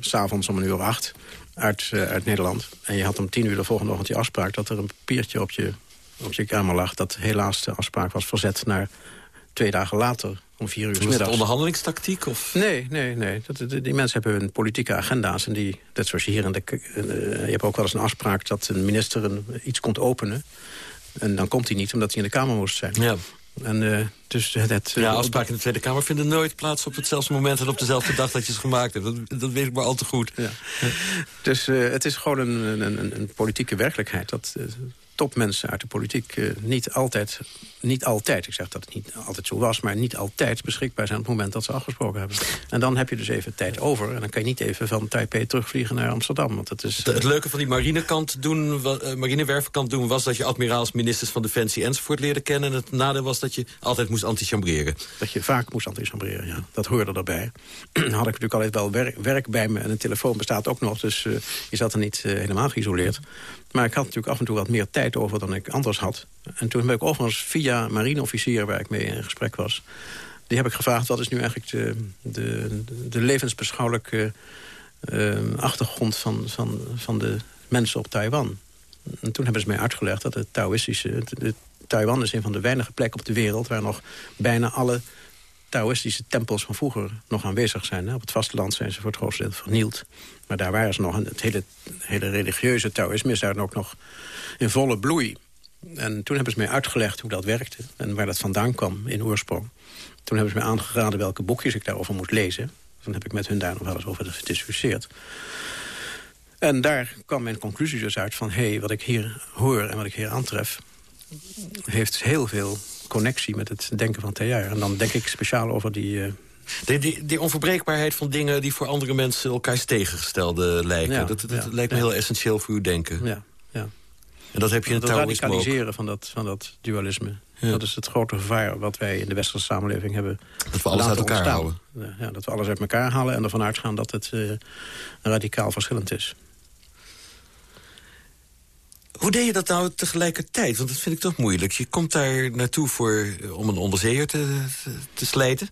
s'avonds om een uur of acht uit, uh, uit Nederland... en je had om tien uur de volgende ochtend die afspraak... dat er een papiertje op je, op je kamer lag... dat helaas de afspraak was verzet naar twee dagen later om vier uur middags. onderhandelingstactiek? Of? Nee, nee, nee. Dat, die, mensen hebben hun politieke agenda's. En die, dat zoals je hier in de... Je hebt ook wel eens een afspraak dat een minister een, iets komt openen. En dan komt hij niet, omdat hij in de Kamer moest zijn. Ja. En, uh, dus het, ja, afspraken in de Tweede Kamer vinden nooit plaats op hetzelfde moment... en op dezelfde dag dat je ze gemaakt hebt. Dat, dat weet ik maar al te goed. Ja. Dus uh, het is gewoon een, een, een politieke werkelijkheid... dat uh, topmensen uit de politiek niet altijd... niet altijd, ik zeg dat het niet altijd zo was... maar niet altijd beschikbaar zijn op het moment dat ze afgesproken hebben. En dan heb je dus even tijd over... en dan kan je niet even van Taipei terugvliegen naar Amsterdam. Want dat is, het, het leuke van die marinekant doen, uh, marinewervenkant doen... was dat je admiraals, ministers van Defensie enzovoort leerde kennen... en het nadeel was dat je altijd moest antichambreren. Dat je vaak moest antichambreren, ja. Dat hoorde erbij. dan had ik natuurlijk altijd wel werk, werk, bij me... en een telefoon bestaat ook nog, dus uh, je zat er niet uh, helemaal geïsoleerd. Maar ik had natuurlijk af en toe wat meer tijd over dan ik anders had. En toen heb ik overigens via marineofficier waar ik mee in gesprek was... die heb ik gevraagd wat is nu eigenlijk de, de, de levensbeschouwelijke uh, achtergrond van, van, van de mensen op Taiwan. En toen hebben ze mij uitgelegd dat het Taoïstische... Taiwan is een van de weinige plekken op de wereld... waar nog bijna alle Taoïstische tempels van vroeger nog aanwezig zijn. Op het vasteland zijn ze voor het grootste deel vernield. Maar daar waren ze nog. Het hele, hele religieuze Taoïsme is daar ook nog in volle bloei. En toen hebben ze mij uitgelegd hoe dat werkte en waar dat vandaan kwam in oorsprong. Toen hebben ze mij aangeraden welke boekjes ik daarover moest lezen. Dan heb ik met hun daar nog wel eens over gediscussieerd. En daar kwam mijn conclusie dus uit van... hé, hey, wat ik hier hoor en wat ik hier aantref... heeft heel veel connectie met het denken van Teilhard. En dan denk ik speciaal over die... Uh, die, die, die, onverbreekbaarheid van dingen die voor andere mensen elkaars tegengestelde lijken. Ja, dat, dat ja, lijkt me heel essentieel voor uw denken. Ja, ja. En dat heb je in het Taoïsme radicaliseren van dat, van dat dualisme. Dat is het grote gevaar wat wij in de westerse samenleving hebben Dat we alles uit elkaar ontstaan. houden. Ja, dat we alles uit elkaar halen en ervan uitgaan dat het uh, radicaal verschillend is. Hoe deed je dat nou tegelijkertijd? Want dat vind ik toch moeilijk. Je komt daar naartoe voor, om een onderzeeër te, te, te slijten.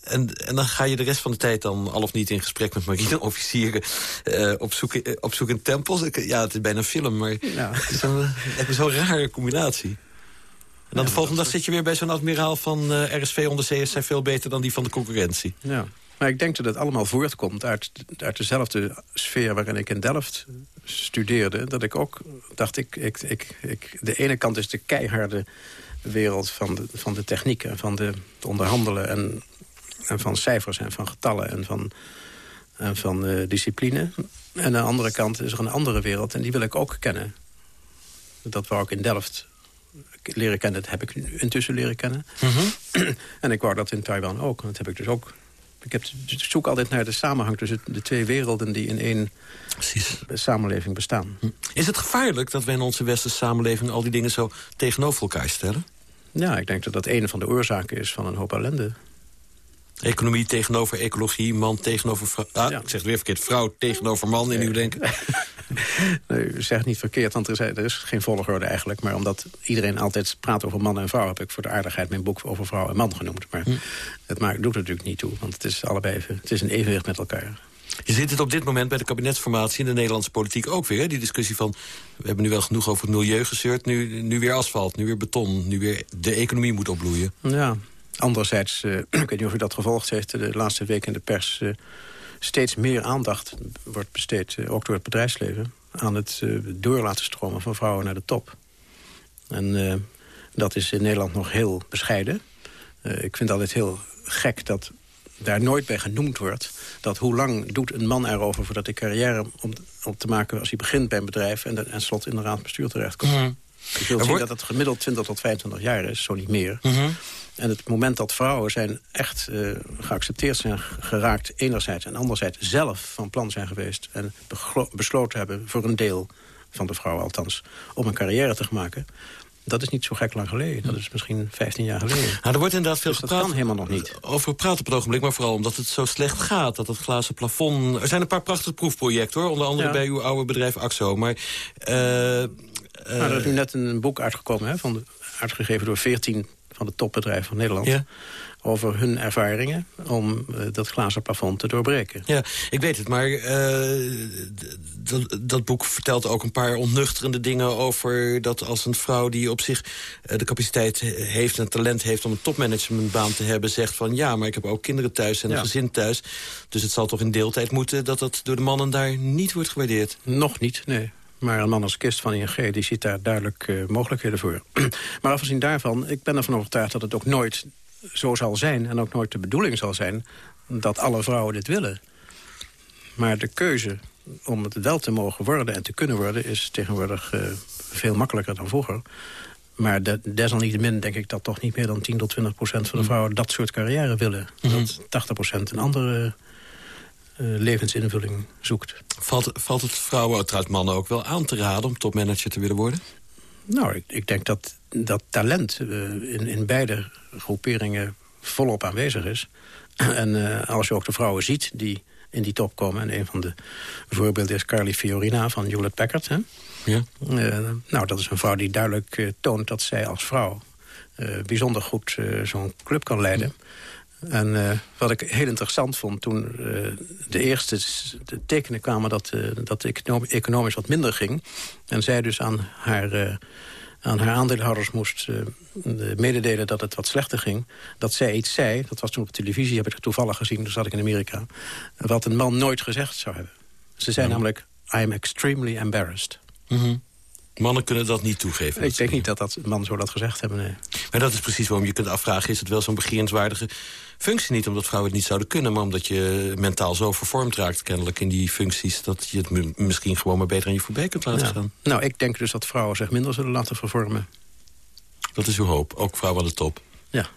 En, en dan ga je de rest van de tijd dan al of niet in gesprek met marineofficieren... Uh, op, zoek, uh, op zoek in tempels. Ja, het is bijna een film, maar ja. het is een, zo'n rare combinatie. En dan ja, de volgende dag zit je weer bij zo'n admiraal van uh, RSV onderzeeërs... zijn veel beter dan die van de concurrentie. Ja. Maar ik denk dat het allemaal voortkomt uit, uit dezelfde sfeer waarin ik in Delft studeerde. Dat ik ook dacht, ik, ik, ik, ik, de ene kant is de keiharde wereld van de, van de techniek en van de, het onderhandelen... En, en van cijfers en van getallen en van, en van eh, discipline. En aan de andere kant is er een andere wereld en die wil ik ook kennen. Dat wou ik in Delft leren kennen, dat heb ik intussen leren kennen. en ik wou dat in Taiwan ook. Dat heb ik dus ook ik, heb, ik zoek altijd naar de samenhang tussen de twee werelden... die in één Precies. samenleving bestaan. Hm. Is het gevaarlijk dat wij in onze westerse samenleving... al die dingen zo tegenover elkaar stellen? Ja, ik denk dat dat een van de oorzaken is van een hoop ellende. Economie tegenover ecologie, man tegenover vrouw. Ah, ik zeg het weer verkeerd. Vrouw tegenover man in uw denken. nee, u zegt niet verkeerd, want er is, er is, geen volgorde eigenlijk. Maar omdat iedereen altijd praat over man en vrouw... heb ik voor de aardigheid mijn boek over vrouw en man genoemd. Maar hm. het maakt, doet er natuurlijk niet toe, want het is allebei even, het is een evenwicht met elkaar. Je ziet het op dit moment bij de kabinetsformatie in de Nederlandse politiek ook weer. Die discussie van, we hebben nu wel genoeg over het milieu gezeurd... nu, nu weer asfalt, nu weer beton, nu weer de economie moet opbloeien. Ja, Anderzijds, uh, ik weet niet of u dat gevolgd heeft... de laatste week in de pers uh, steeds meer aandacht wordt besteed... Uh, ook door het bedrijfsleven... aan het door laten stromen van vrouwen naar de top. En dat is in Nederland nog heel bescheiden. ik vind altijd heel gek dat daar nooit bij genoemd wordt... dat hoe lang doet een man erover voordat hij carrière om te maken... als hij begint bij een bedrijf en, en slot in de raad bestuur terechtkomt. Je zult zien dat het gemiddeld 20 tot 25 jaar is, zo niet meer. Mm en het moment dat vrouwen zijn echt uh, geaccepteerd zijn geraakt... enerzijds en anderzijds zelf van plan zijn geweest... en besloten hebben voor een deel van de vrouwen althans... om een carrière te maken... Dat is niet zo gek lang geleden. Dat is misschien 15 jaar geleden. Nou, er wordt inderdaad veel dus gepraat. Dat kan helemaal nog niet. Over praten op het ogenblik, maar vooral omdat het zo slecht gaat. Dat het glazen plafond... Er zijn een paar prachtige proefprojecten, hoor. Onder andere bij uw oude bedrijf AXO. Maar... Uh, uh, er is nu net een boek uitgekomen, hè, van de, uitgegeven door 14 van de topbedrijven van Nederland... Ja. over hun ervaringen om uh, dat glazen plafond te doorbreken. Ja, ik weet het, maar uh, dat boek vertelt ook een paar onnuchterende dingen... over dat als een vrouw die op zich uh, de capaciteit heeft en talent heeft... om een topmanagementbaan te hebben, zegt van... ja, maar ik heb ook kinderen thuis en een gezin thuis... dus het zal toch in deeltijd moeten dat dat door de mannen daar niet wordt gewaardeerd? Nog niet, nee. Maar een man als Kist van ING die ziet daar duidelijk uh, mogelijkheden voor. maar afgezien daarvan, ik ben ervan overtuigd dat het ook nooit zo zal zijn... en ook nooit de bedoeling zal zijn dat alle vrouwen dit willen. Maar de keuze om het wel te mogen worden en te kunnen worden... is tegenwoordig uh, veel makkelijker dan vroeger. Maar de, desalniettemin denk ik dat toch niet meer dan 10 tot 20 procent van de mm. vrouwen... dat soort carrière willen. Mm Dat 80 procent een andere levensinvulling zoekt. Valt, valt het vrouwen, trouwens mannen ook wel aan te raden... om topmanager te willen worden? Nou, ik, ik denk dat dat talent uh, in, in beide groeperingen volop aanwezig is. en uh, als je ook de vrouwen ziet die in die top komen... en een van de voorbeelden is Carly Fiorina van Hewlett Packard. Hè? Ja. nou, dat is een vrouw die duidelijk toont dat zij als vrouw... bijzonder goed zo'n club kan leiden... En uh, wat ik heel interessant vond toen uh, de eerste de tekenen kwamen... dat, uh, dat economisch wat minder ging... en zij dus aan haar, aan haar aandeelhouders moest mededelen dat het wat slechter ging... dat zij iets zei, dat was toen op televisie, heb ik het toevallig gezien... toen zat ik in Amerika, wat een man nooit gezegd zou hebben. Ze zei namelijk, I am extremely embarrassed. Mm Mannen kunnen dat niet toegeven. Ik denk niet dat dat mannen zo dat gezegd hebben, nee. Maar dat is precies waarom je kunt afvragen... is het wel zo'n begeerenswaardige functie niet omdat vrouwen het niet zouden kunnen... maar omdat je mentaal zo vervormd raakt kennelijk in die functies... dat je het misschien gewoon maar beter aan je voorbij kunt laten gaan. Nou, ik denk dus dat vrouwen zich minder zullen laten vervormen. Dat is uw hoop, ook vrouwen aan de top. Ja,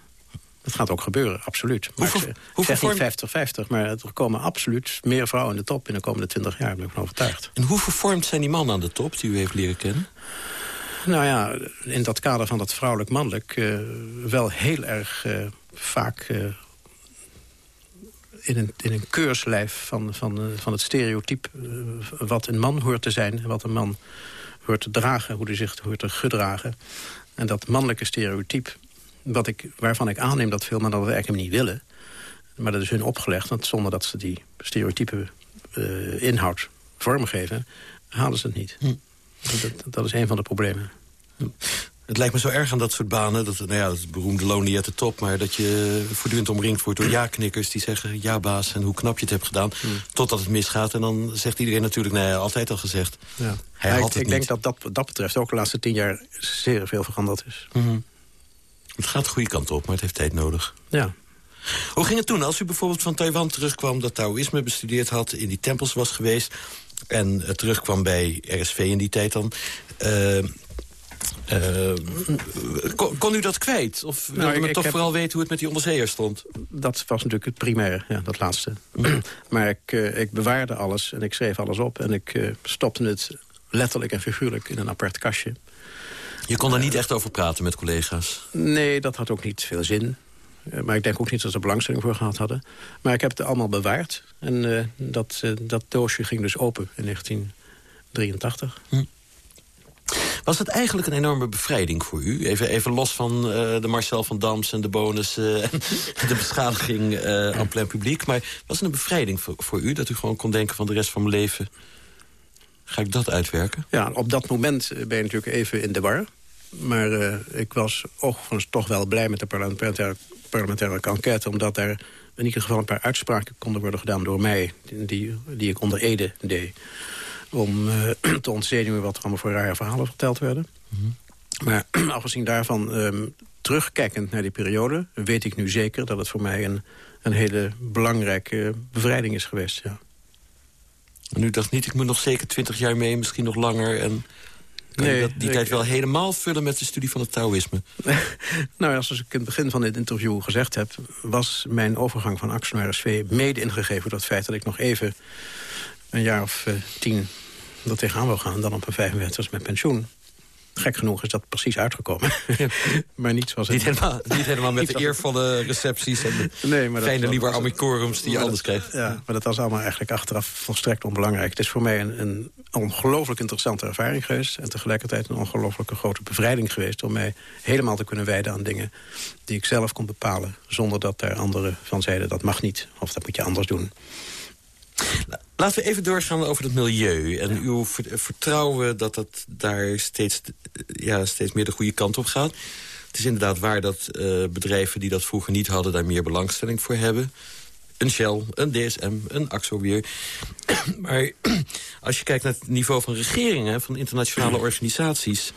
dat gaat ook gebeuren, absoluut. Hoeveel, hoeveel 50-50, maar er komen absoluut meer vrouwen in de top... in de komende 20 jaar, ben ik van overtuigd. En hoe vervormd zijn die mannen aan de top die u heeft leren kennen? Nou ja, in dat kader van dat vrouwelijk-mannelijk... Uh, wel heel erg uh, vaak uh, in een, in een keurslijf van, van, eh, van het stereotype... Eh, wat een man hoort te zijn wat een man hoort te dragen... hoe hij zich hoort te gedragen. En dat mannelijke stereotype, wat ik, waarvan ik aanneem dat veel mannen dat eigenlijk niet willen... maar dat is hun opgelegd, want zonder dat ze die stereotype inhoud vormgeven... halen ze het niet. Hm. Dat, dat, is een van de problemen. Het lijkt me zo erg aan dat soort banen, dat, nou ja, dat beroemde lonely at the top... maar dat je voortdurend omringd wordt door ja-knikkers die zeggen... ja, baas, en hoe knap je het hebt gedaan, totdat het misgaat. En dan zegt iedereen natuurlijk, nee, altijd al gezegd. Ja. Hij had ik, ik denk dat, dat dat betreft ook de laatste tien jaar zeer veel veranderd is. Mm Het gaat de goede kant op, maar het heeft tijd nodig. Ja. Hoe ging het toen, als u bijvoorbeeld van Taiwan terugkwam... dat Taoïsme bestudeerd had, in die tempels was geweest... en uh, terugkwam bij RSV in die tijd dan... Uh, uh, kon, kon, u dat kwijt? Of wilde nou, men toch vooral weten hoe het met die onderzeeër stond? Dat was natuurlijk het primaire, ja, dat laatste. Mm. maar ik, uh, ik bewaarde alles en ik schreef alles op... en ik uh, stopte het letterlijk en figuurlijk in een apart kastje. Je kon er niet echt over praten met collega's? Nee, dat had ook niet veel zin. Maar ik denk ook niet dat ze er belangstelling voor gehad hadden. Maar ik heb het allemaal bewaard. En dat, dat doosje ging dus open in 1983. Hm. Was het eigenlijk een enorme bevrijding voor u? Even, even los van uh, de Marcel van Dams en de bonus... En de beschadiging aan plein publiek. Maar was het een bevrijding voor, voor u? Dat u gewoon kon denken van de rest van mijn leven... ga ik dat uitwerken? Ja, op dat moment ben je natuurlijk even in de war. Maar ik was overigens toch wel blij met de parlementaire, parlementaire enquête... omdat er in ieder geval een paar uitspraken konden worden gedaan door mij... die, die ik onder Ede deed om uh, te ontzenuwen wat er allemaal voor rare verhalen verteld werden. Mhm. Maar afgezien daarvan, um, terugkijkend naar die periode... weet ik nu zeker dat het voor mij een, een hele belangrijke bevrijding is geweest. Ja. En u dacht niet, ik moet nog zeker twintig jaar mee, misschien nog langer... en kan nee, je dat, die tijd wel helemaal vullen met de studie van het Taoïsme? nou, zoals ik in het begin van dit interview gezegd heb... was mijn overgang van Axel naar SV mede ingegeven... door het feit dat ik nog even een jaar of uh, tien er tegenaan wil gaan... dan op een 45 met pensioen. Gek genoeg is dat precies uitgekomen. maar niet zoals het... Niet helemaal, niet helemaal met de eervolle recepties... en de nee, maar fijne lieber amicorums die je anders krijgt. Ja, maar dat was allemaal eigenlijk achteraf volstrekt onbelangrijk. Het is voor mij een, een ongelooflijk interessante ervaring geweest... en tegelijkertijd een ongelooflijke grote bevrijding geweest... om mij helemaal te kunnen wijden aan dingen die ik zelf kon bepalen... zonder dat daar anderen van zeiden dat mag niet of dat moet je anders doen. Laten we even doorgaan over het milieu. En uw vertrouwen dat dat daar steeds, ja, steeds meer de goede kant op gaat. Het is inderdaad waar dat uh, bedrijven die dat vroeger niet hadden... daar meer belangstelling voor hebben. Een Shell, een DSM, een Axo weer. maar als je kijkt naar het niveau van regeringen... van internationale organisaties...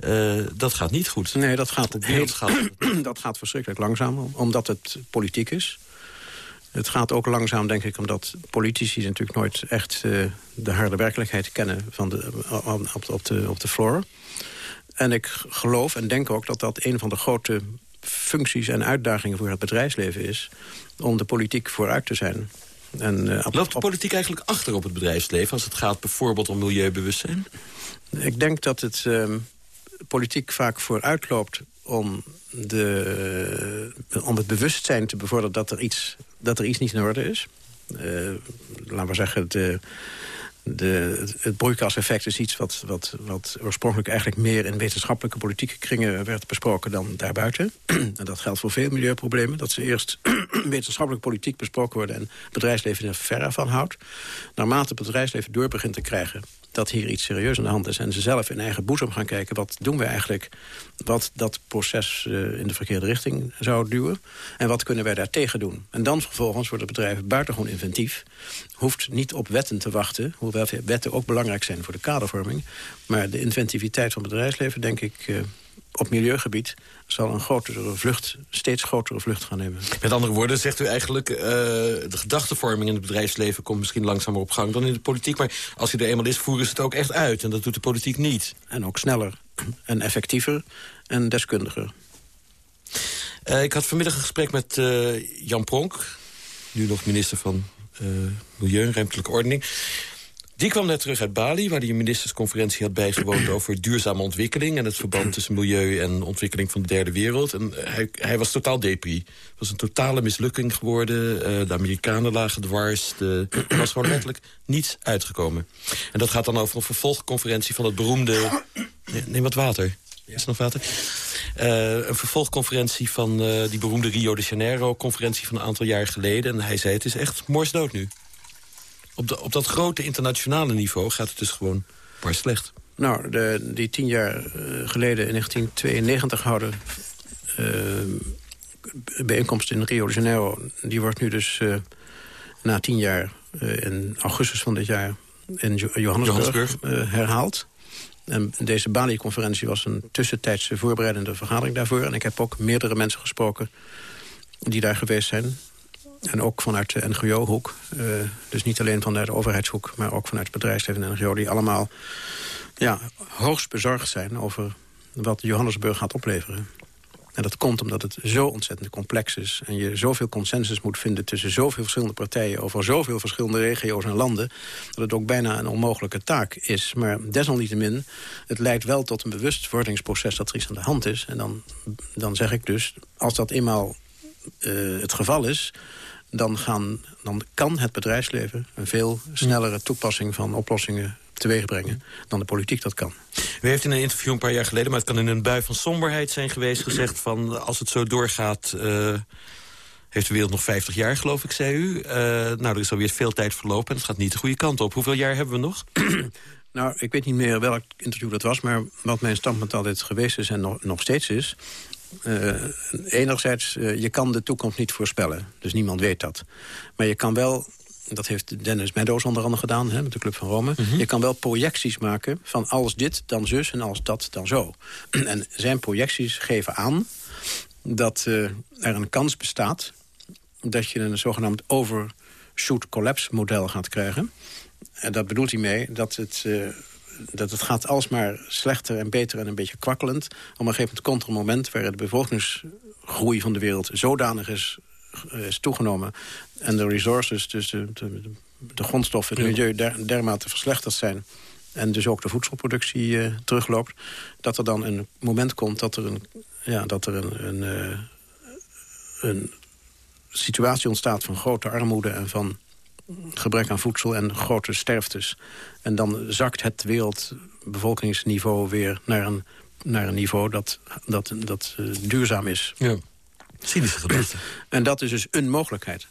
Uh, dat gaat niet goed. Nee, dat gaat, heel, gaat... dat gaat verschrikkelijk langzaam, omdat het politiek is. Het gaat ook langzaam, denk ik, omdat politici natuurlijk nooit echt uh, de harde werkelijkheid kennen van de, op, op, de, op de floor. En ik geloof en denk ook dat dat een van de grote functies en uitdagingen voor het bedrijfsleven is... om de politiek vooruit te zijn. En, uh, Loopt de politiek eigenlijk achter op het bedrijfsleven... als het gaat bijvoorbeeld om milieubewustzijn? Ik denk dat het uh, politiek vaak vooruit loopt om, de, om het bewustzijn te bevorderen dat er iets dat er iets niet in orde is. Uh, laten we zeggen, de, de, het broeikaseffect is iets wat, wat, wat oorspronkelijk eigenlijk meer in wetenschappelijke politieke kringen werd besproken dan daarbuiten. en dat geldt voor veel milieuproblemen. Dat ze eerst wetenschappelijk politiek besproken worden en het bedrijfsleven er verre van houdt. Naarmate het bedrijfsleven door begint te krijgen dat hier iets serieus aan de hand is... en ze zelf in eigen boezem gaan kijken... wat doen we eigenlijk? Wat dat proces uh, in de verkeerde richting zou duwen... en wat kunnen wij daartegen doen. En dan vervolgens wordt het bedrijf buitengewoon inventief... hoeft niet op wetten te wachten, hoewel wetten ook belangrijk zijn voor de kadervorming... maar de inventiviteit van het bedrijfsleven, denk ik... Uh, op milieugebied zal een grotere vlucht, steeds grotere vlucht gaan nemen. Met andere woorden zegt u eigenlijk... Uh, de gedachtevorming in het bedrijfsleven komt misschien langzamer op gang dan in de politiek. Maar als hij er eenmaal is, voeren ze het ook echt uit. En dat doet de politiek niet. En ook sneller en effectiever en deskundiger. Uh, ik had vanmiddag een gesprek met uh, Jan Pronk. Nu nog minister van Milieu en Ruimtelijke Ordening. Die kwam net terug uit Bali, waar hij een ministersconferentie had bijgewoond... over duurzame ontwikkeling en het verband tussen milieu en ontwikkeling van de derde wereld. En hij, hij was totaal depri. Het was een totale mislukking geworden. Uh, de Amerikanen lagen dwars. De, er was gewoon letterlijk niets uitgekomen. En dat gaat dan over een vervolgconferentie van het beroemde... Neem wat water. Is er nog water? Uh, een vervolgconferentie van die beroemde Rio de Janeiro-conferentie van een aantal jaar geleden. En hij zei, het is echt morsdood nu. Op, de, op dat grote internationale niveau gaat het dus gewoon maar slecht. Nou, de, die tien jaar uh, geleden in 1992 houden uh, bijeenkomst in Rio de Janeiro... die wordt nu dus uh, na tien jaar in augustus van dit jaar in Johannesburg, Johannesburg. herhaald. En deze Bali-conferentie was een tussentijdse voorbereidende vergadering daarvoor. En ik heb ook meerdere mensen gesproken die daar geweest zijn. En ook vanuit de NGO-hoek. Uh, dus niet alleen vanuit de overheidshoek, maar ook vanuit het bedrijfsleven en NGO... die allemaal ja, hoogst bezorgd zijn over wat Johannesburg gaat opleveren. En dat komt omdat het zo ontzettend complex is... en je zoveel consensus moet vinden tussen zoveel verschillende partijen... over zoveel verschillende regio's en landen... dat het ook bijna een onmogelijke taak is. Maar desalniettemin, het leidt wel tot een bewustwordingsproces... dat er iets aan de hand is. En dan, dan zeg ik dus, als dat eenmaal uh, het geval is... Dan, gaan, dan kan het bedrijfsleven een veel snellere toepassing van oplossingen teweeg brengen dan de politiek dat kan. U heeft in een interview een paar jaar geleden... maar het kan in een bui van somberheid zijn geweest... gezegd van als het zo doorgaat... Uh, heeft de wereld nog 50 jaar, geloof ik, zei u. Uh, nou, er is alweer veel tijd verlopen en het gaat niet de goede kant op. Hoeveel jaar hebben we nog? nou, ik weet niet meer welk interview dat was... maar wat mijn standpunt altijd geweest is en nog, nog steeds is... Uh, enerzijds, uh, je kan de toekomst niet voorspellen. Dus niemand weet dat. Maar je kan wel dat heeft Dennis Meadows onder andere gedaan hè, met de Club van Rome. Mhm. Je kan wel projecties maken van als dit, dan zus en als dat, dan zo. en zijn projecties geven aan dat uh, er een kans bestaat... dat je een zogenaamd overshoot-collapse model gaat krijgen. En dat bedoelt hij mee dat het... Dat het gaat alsmaar slechter en beter en een beetje kwakkelend. Op een gegeven moment komt er een moment waar de bevolkingsgroei van de wereld zodanig is eh, is toegenomen. En de resources, dus de, de, grondstoffen, het milieu der, dermate verslechterd zijn en dus ook de voedselproductie uh, terugloopt... dat er dan een moment komt dat er een, ja, dat er een, een, uh, een situatie ontstaat van grote armoede... en van gebrek aan voedsel en grote sterftes. En dan zakt het wereldbevolkingsniveau weer naar een, naar een niveau dat, dat, dat uh, duurzaam is. Ja. Cynische gedachte. En dat is dus een mogelijkheid.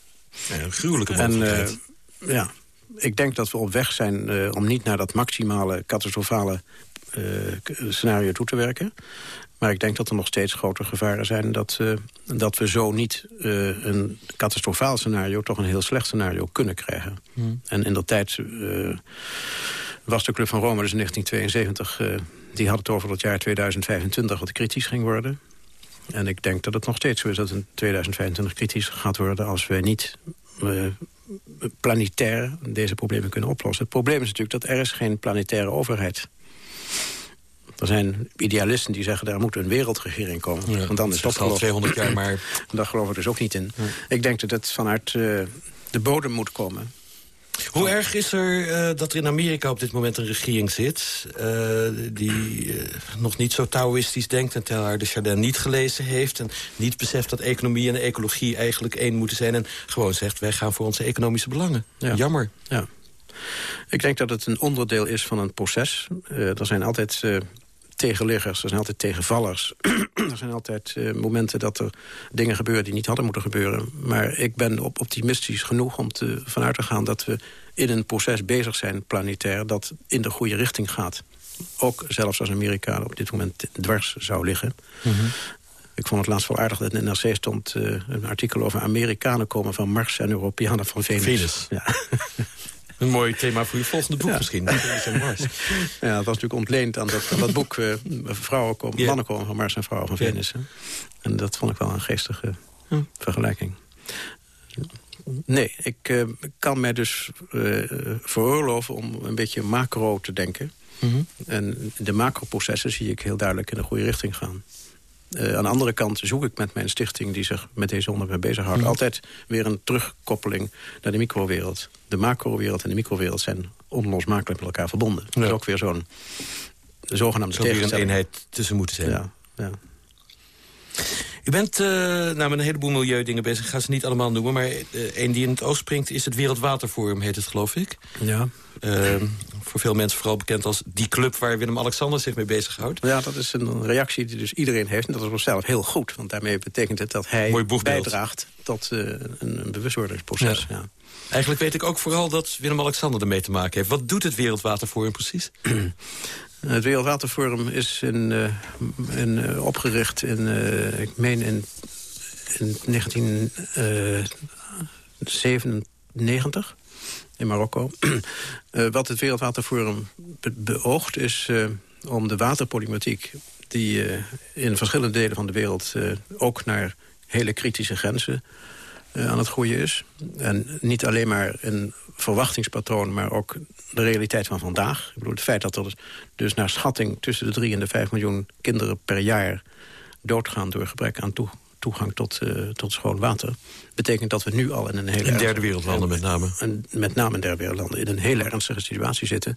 Ja, een gruwelijke mogelijkheid. En, ja, ik denk dat we op weg zijn uh, om niet naar dat maximale catastrofale scenario toe te werken. Maar ik denk dat er nog steeds grote gevaren zijn... dat, dat we zo niet een catastrofaal scenario... toch een heel slecht scenario kunnen krijgen. Hmm. En in dat tijd was de Club van Rome, dus in 1972... die had het over het jaar 2025 wat kritisch ging worden. En ik denk dat het nog steeds zo is dat in 2025 kritisch gaat worden... als we niet planetair deze problemen kunnen oplossen. Het probleem is natuurlijk dat er is geen planetaire overheid er zijn idealisten die zeggen, daar moet een wereldregering komen. Ja, want dan is dat al 200 jaar, maar... Daar geloof ik dus ook niet in. Ik denk dat het vanuit uh, de bodem moet komen. Hoe erg is er uh, dat er in Amerika op dit moment een regering zit... Uh, die uh, nog niet zo Taoïstisch denkt en Teilhard de Chardin niet gelezen heeft... en niet beseft dat economie en ecologie eigenlijk één moeten zijn... en gewoon zegt, wij gaan voor onze economische belangen. Ja. Jammer. Ja. Ik denk dat het een onderdeel is van een proces. er zijn altijd tegenliggers, er zijn altijd tegenvallers. er zijn altijd uh, momenten dat er dingen gebeuren die niet hadden moeten gebeuren. Maar ik ben op optimistisch genoeg om te, vanuit te gaan... dat we in een proces bezig zijn, planetair, dat in de goede richting gaat. Ook zelfs als Amerika op dit moment dwars zou liggen. Mhm. Ik vond het laatst wel aardig dat in de NRC stond uh, een artikel over Amerikanen komen van Mars en Europeanen van Venus. Venus. Ja. Een mooi thema voor je volgende boek misschien. Mars. Ja, dat was natuurlijk ontleend aan dat, aan dat boek... Uh, vrouwen komen, mannen komen van Mars en vrouwen van Venus. En dat vond ik wel een geestige vergelijking. Nee, ik uh, kan mij dus uh, veroorloven om een beetje macro te denken. Mhm. En de macroprocessen zie ik heel duidelijk in de goede richting gaan. Uh, aan de andere kant zoek ik met mijn stichting... die zich met deze onderwerp bezighoudt... Mm. altijd weer een terugkoppeling naar de microwereld. De macrowereld en de microwereld zijn onlosmakelijk met elkaar verbonden. Ja. Dat is ook weer zo'n zogenaamde tegenstelling. Er een eenheid tussen moeten zijn. Ja, ja. U bent uh, nou, met een heleboel milieudingen bezig. Ik ga ze niet allemaal noemen. Maar uh, een die in het oog springt is het Wereldwaterforum, heet het geloof ik. Ja. Uh, voor veel mensen vooral bekend als die club waar Willem-Alexander zich mee bezighoudt. Ja, dat is een reactie die dus iedereen heeft. En dat is zelf heel goed. Want daarmee betekent het dat hij bijdraagt tot uh, een, een bewustwordingsproces. Ja. ja. Eigenlijk weet ik ook vooral dat Willem-Alexander ermee te maken heeft. Wat doet het Wereldwaterforum precies? Het Wereldwaterforum is in, in, uh, opgericht in, uh, ik meen in, in 1997 in Marokko. wat het Wereldwaterforum be beoogt is om de waterproblematiek... die in verschillende delen van de wereld ook naar hele kritische grenzen aan het groeien is. En niet alleen maar een verwachtingspatroon, maar ook de realiteit van vandaag. Ik bedoel, het feit dat er dus naar schatting tussen de 3 en de 5 miljoen kinderen per jaar doodgaan door gebrek aan toe, toegang tot, uh, tot schoon water. Betekent dat we nu al in een hele... In derde wereldlanden met name. En met name in derde wereldlanden in een hele ernstige situatie zitten.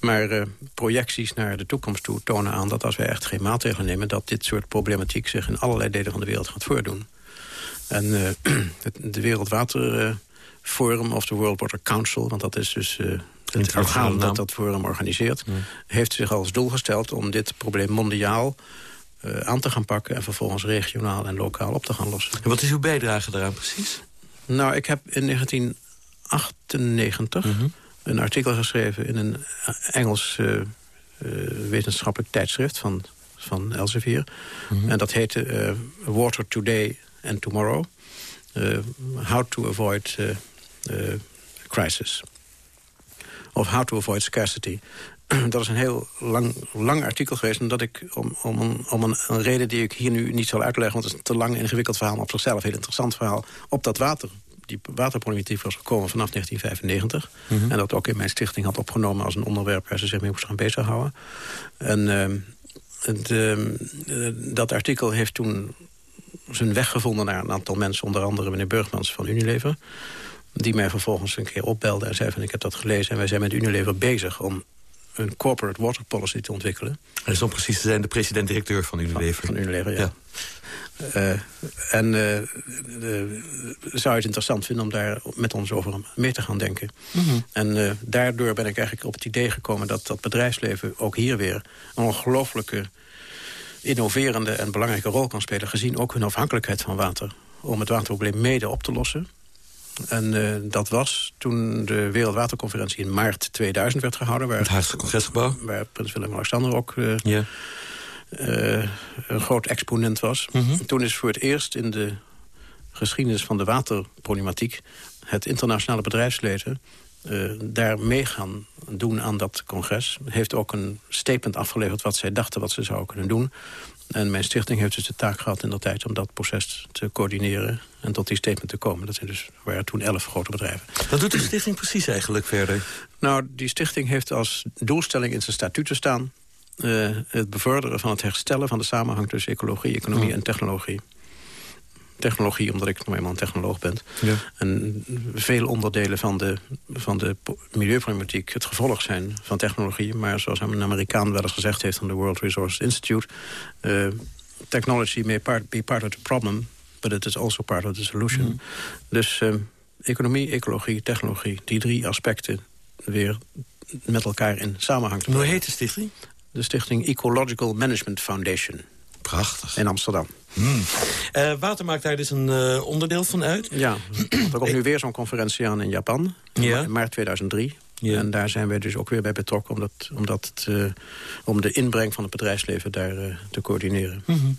Maar uh, projecties naar de toekomst toe tonen aan dat als wij echt geen maatregelen nemen... dat dit soort problematiek zich in allerlei delen van de wereld gaat voordoen. En uh, de Wereldwaterforum of de World Water Council... want dat is dus het orgaan dat dat forum organiseert... Ja. heeft zich als doel gesteld om dit probleem mondiaal uh, aan te gaan pakken... en vervolgens regionaal en lokaal op te gaan lossen. En wat is uw bijdrage daaraan precies? Nou, ik heb in 1998 mm -hmm. een artikel geschreven... in een Engels wetenschappelijk tijdschrift van, van Elsevier. Mm -hmm. En dat heette Water Today and Tomorrow. how to avoid crisis. Of how to avoid scarcity. dat is een heel lang, lang artikel geweest. Omdat ik, om, om, een, om een, een, reden die ik hier nu niet zal uitleggen... want het is een te lang ingewikkeld verhaal, maar op zichzelf een heel interessant verhaal... op dat water, die waterproblematiek was gekomen vanaf 1995. Mm -hmm. En dat ook in mijn stichting had opgenomen als een onderwerp... waar ze zich mee moest gaan bezighouden. En uh, het, uh, dat artikel heeft toen zijn weg gevonden naar een aantal mensen... onder andere meneer Burgmans van Unilever... die mij vervolgens een keer opbelde en zei van ik heb dat gelezen... en wij zijn met Unilever bezig om een corporate water policy te ontwikkelen. En is om precies te zijn de president-directeur van Unilever. Van, van Unilever, ja. ja. Uh, en uh, uh, zou het interessant vinden om daar met ons over mee te gaan denken. Mm -hmm. En daardoor ben ik eigenlijk op het idee gekomen... dat dat bedrijfsleven ook hier weer een ongelooflijke innoverende en belangrijke rol kan spelen... gezien ook hun afhankelijkheid van water. Om het waterprobleem mede op te lossen. En uh, dat was toen de Wereldwaterconferentie in maart 2000 werd gehouden. Waar, het Haagse Congresgebouw. Waar prins Willem-Alexander ook uh, ja. uh, een groot exponent was. Mm -hmm. Toen is voor het eerst in de geschiedenis van de waterproblematiek... het internationale bedrijfsleven daar mee gaan doen aan dat congres. Heeft ook een statement afgeleverd wat zij dachten wat ze zouden kunnen doen. En mijn stichting heeft dus de taak gehad in de tijd om dat proces te coördineren en tot die statement te komen. Dat zijn dus, waren toen elf grote bedrijven. Wat doet de stichting precies eigenlijk verder? Nou, die stichting heeft als doelstelling in zijn statuten staan... Uh, het bevorderen van het herstellen van de samenhang tussen ecologie, economie oh. en technologie technologie, omdat ik nog eenmaal een technoloog ben. Ja. En veel onderdelen van de, van de milieuproblematiek het gevolg zijn van technologie. Maar zoals een Amerikaan wel eens gezegd heeft van de World Resources Institute... Uh, technology may part, be part of the problem, but it is also part of the solution. Mm. Dus uh, economie, ecologie, technologie, die drie aspecten weer met elkaar in samenhang te brengen. Hoe heet de stichting? De stichting Ecological Management Foundation. Prachtig. In Amsterdam. Hmm. Uh, water maakt daar dus een uh, onderdeel van uit? Ja, er komt nu weer zo'n conferentie aan in Japan. Ja. In maart 2003. Ja. En daar zijn wij dus ook weer bij betrokken... omdat, omdat het, uh, om de inbreng van het bedrijfsleven daar te coördineren. Mm -hmm.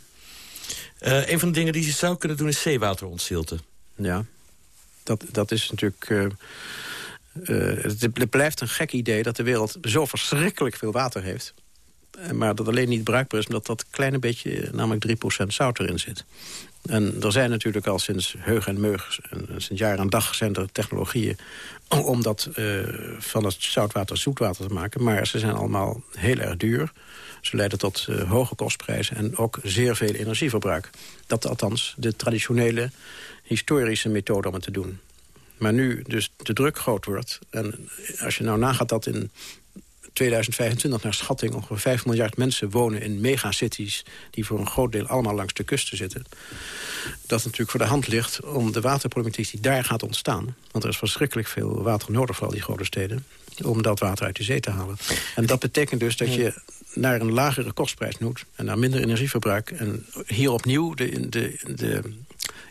een van de dingen die je zou kunnen doen is zeewater ontzilten. Ja, dat, dat is natuurlijk... het, het blijft een gek idee dat de wereld zo verschrikkelijk veel water heeft... Eh, maar dat alleen niet bruikbaar is... omdat dat kleine beetje, namelijk 3% zout erin zit. En er zijn natuurlijk al sinds heug en meug, sinds jaar en dag zijn er technologieën om dat uh, van het zoutwater zoetwater te maken. Maar ze zijn allemaal heel erg duur. Ze leiden tot hoge kostprijzen en ook zeer veel energieverbruik. Dat althans de traditionele historische methode om het te doen. Maar nu dus de druk groot wordt... en als je nou nagaat dat in 2025 naar schatting ongeveer 5 miljard mensen wonen in megacities... die voor een groot deel allemaal langs de kusten zitten. Dat natuurlijk voor de hand ligt om de waterproblematiek die daar gaat ontstaan... want er is verschrikkelijk veel water nodig voor al die grote steden... om dat water uit de zee te halen. En dat betekent dus dat je naar een lagere kostprijs moet... en naar minder energieverbruik. En hier opnieuw de, de, de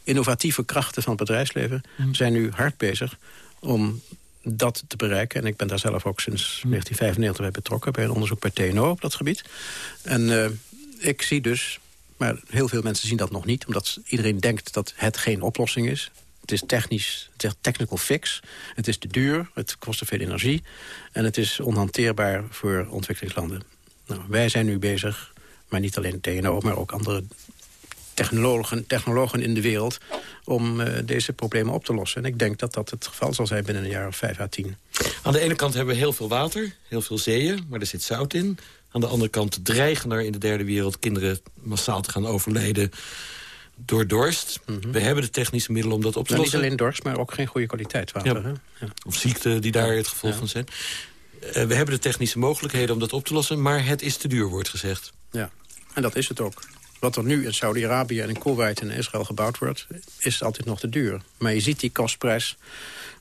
innovatieve krachten van het bedrijfsleven... Mm. zijn nu hard bezig om dat te bereiken. En ik ben daar zelf ook sinds 1995 bij betrokken... bij een onderzoek bij TNO op dat gebied. En uh, ik zie dus, maar heel veel mensen zien dat nog niet... omdat iedereen denkt dat het geen oplossing is. Het is technisch, het is technical fix. Het is te duur, het kost te veel energie... en het is onhanteerbaar voor ontwikkelingslanden. Nou, wij zijn nu bezig, maar niet alleen TNO... maar ook andere technologen, technologen in de wereld... om uh, deze problemen op te lossen. En ik denk dat dat het geval zal zijn binnen een jaar of vijf à tien. Aan de ene kant hebben we heel veel water, heel veel zeeën... maar er zit zout in. Aan de andere kant dreigen er in de derde wereld kinderen massaal te gaan overlijden door dorst. Mhm. We hebben de technische middelen om dat op te lossen. Niet alleen dorst, maar ook geen goede kwaliteit water. Ja. Ja. Of ziekten die daar het gevolg van zijn. Uh, we hebben de technische mogelijkheden om dat op te lossen... maar het is te duur, wordt gezegd. Ja, en dat is het ook. Wat er nu in Saudi-Arabië en in Kuwait en Israël gebouwd wordt... is altijd nog te duur. Maar je ziet die kostprijs,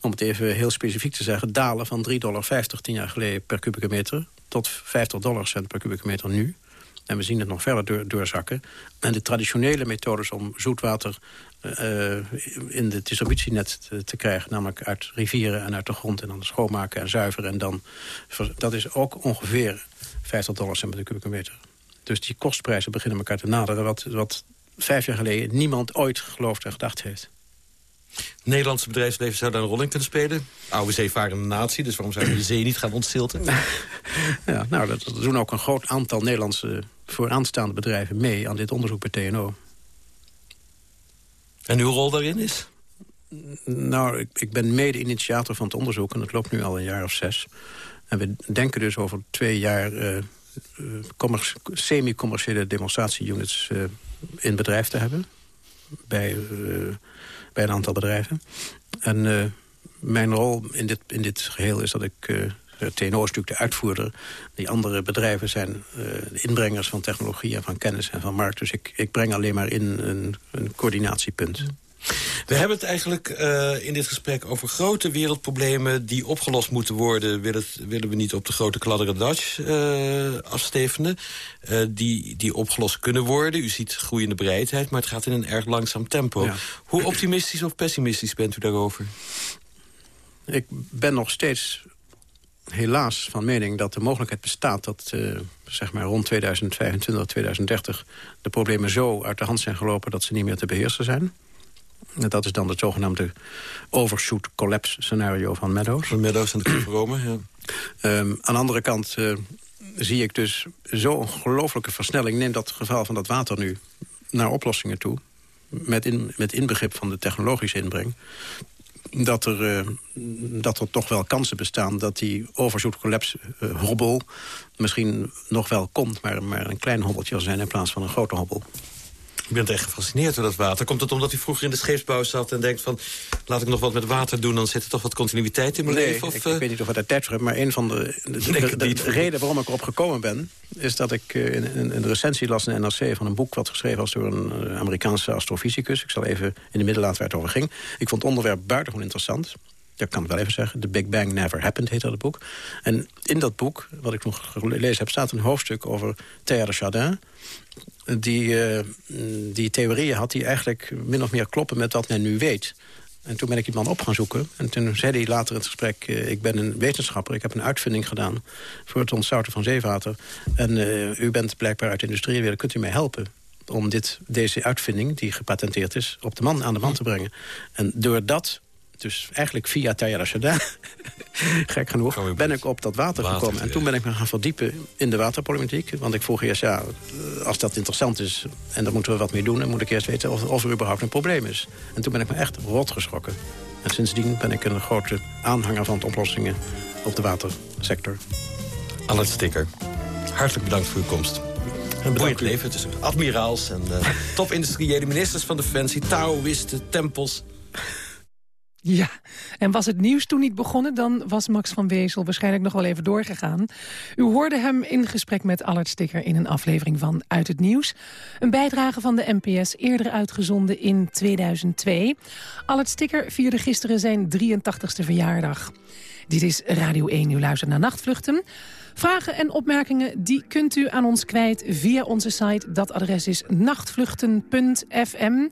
om het even heel specifiek te zeggen... dalen van 3,50 dollar tien jaar geleden per kubieke meter... tot 50 dollar cent per kubieke meter nu. En we zien het nog verder door, doorzakken. En de traditionele methodes om zoetwater uh, in de distributienet te, te, krijgen... namelijk uit rivieren en uit de grond en dan schoonmaken en zuiveren... en dan, dat is ook ongeveer 50 dollar cent per kubieke meter. Dus die kostprijzen beginnen elkaar te naderen... wat, wat vijf jaar geleden niemand ooit geloofd en gedacht heeft. Nederlandse bedrijfsleven zou daar een rol in kunnen spelen. Oude zeevarende natie, dus waarom zou je de zee niet gaan ontstilten? ja, nou, dat, dat, doen ook een groot aantal Nederlandse vooraanstaande bedrijven mee... aan dit onderzoek bij TNO. En uw rol daarin is? Nou, ik, ik ben mede-initiator van het onderzoek... en dat loopt nu al een jaar of zes. En we denken dus over twee jaar... Uh, semi-commerciële demonstratieunits uh, in bedrijf te hebben. Bij, uh, bij een aantal bedrijven. En mijn rol in dit, in dit geheel is dat ik... TNO is natuurlijk de uitvoerder. Die andere bedrijven zijn inbrengers van technologie en van kennis en van markt. Dus ik, ik breng alleen maar in een, een coördinatiepunt. We hebben het eigenlijk uh, in dit gesprek over grote wereldproblemen... die opgelost moeten worden, willen, willen we niet op de grote kladderadatsch uh, afstevenen. Uh, die, die opgelost kunnen worden. U ziet groeiende bereidheid, maar het gaat in een erg langzaam tempo. Hoe optimistisch of pessimistisch bent u daarover? Ik ben nog steeds helaas van mening dat de mogelijkheid bestaat... dat uh, zeg maar rond 2025, 2030 de problemen zo uit de hand zijn gelopen... dat ze niet meer te beheersen zijn. Dat is dan het zogenaamde overshoot collapse scenario van Meadows. Van Meadows en de Rome, ja. Um, aan de andere kant uh, zie ik dus zo'n ongelooflijke versnelling... neem dat geval van dat water nu naar oplossingen toe... met, in, met inbegrip van de technologische inbreng dat er, uh, dat er toch wel kansen bestaan... dat die overzoet collapse uh, hobbel misschien nog wel komt... Maar, maar een klein hobbeltje zal zijn in plaats van een grote hobbel. Ik ben echt gefascineerd door dat water. Komt het omdat u vroeger in de scheepsbouw zat en denkt van... laat ik nog wat met water doen, dan zit er toch wat continuïteit in mijn nee, leven? Of, ik, ik, weet niet of het uit tijd maar een van de, de, de, reden waarom ik erop gekomen ben... is dat ik uh, in, in, een recensie las in NRC van een boek... wat geschreven was door een uh, Amerikaanse astrofysicus. Ik zal even in de midden laten waar het over ging. Ik vond het onderwerp buitengewoon interessant dat kan ik wel even zeggen. The Big Bang Never Happened heet dat het boek. En in dat boek, wat ik nog gelezen heb... staat een hoofdstuk over Théa de Chardin die, uh, die theorieën had die eigenlijk min of meer kloppen met wat men nu weet. En toen ben ik die man op gaan zoeken. En toen zei hij later in het gesprek... Uh, ik ben een wetenschapper, ik heb een uitvinding gedaan... voor het ontzouten van zeewater. En uh, u bent blijkbaar uit de industriewereld, kunt u mij helpen om dit, deze uitvinding, die gepatenteerd is, op de man, aan de man te brengen. En door dat dus eigenlijk via Tayara Rashada, gek genoeg, ben ik op dat water, gekomen. En toen ben ik me gaan verdiepen in de waterproblematiek. Want ik vroeg eerst, ja, als dat interessant is... en daar moeten we wat mee doen... dan moet ik eerst weten of, of er überhaupt een probleem is. En toen ben ik me echt rot geschrokken. En sindsdien ben ik een grote aanhanger van de oplossingen op de watersector. Allard Sticker, hartelijk bedankt voor uw komst. Een boeiend leven tussen admiraals en uh, topindustriële ministers van Defensie... Taoïsten, tempels... Ja, en was het nieuws toen niet begonnen... dan was Max van Wezel waarschijnlijk nog wel even doorgegaan. U hoorde hem in gesprek met Allard Sticker in een aflevering van Uit het Nieuws. Een bijdrage van de NPS, eerder uitgezonden in 2002. Allard Sticker vierde gisteren zijn 83ste verjaardag. Dit is Radio 1, u luistert naar Nachtvluchten... Vragen en opmerkingen die kunt u aan ons kwijt via onze site. Dat adres is nachtvluchten.fm.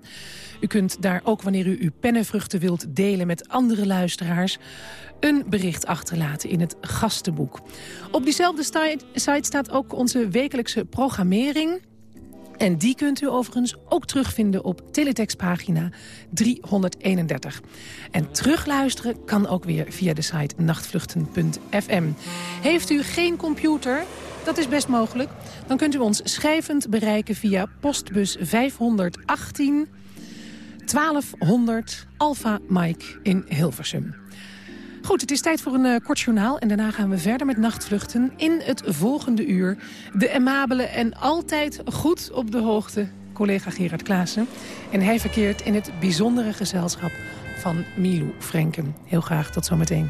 U kunt daar ook wanneer u uw pennenvruchten wilt delen met andere luisteraars een bericht achterlaten in het gastenboek. Op diezelfde site staat ook onze wekelijkse programmering. En die kunt u overigens ook terugvinden op teletextpagina 331. En terugluisteren kan ook weer via de site nachtvluchten.fm. Heeft u geen computer? Dat is best mogelijk. Dan kunt u ons schrijvend bereiken via postbus 518 1200 Alpha Mike in Hilversum. Goed, het is tijd voor een eh, kort journaal. En daarna gaan we verder met nachtvluchten in het volgende uur. De emabele en altijd goed op de hoogte collega Gerard Klaassen. En hij verkeert in het bijzondere gezelschap van Milou Frenken. Heel graag, tot zometeen.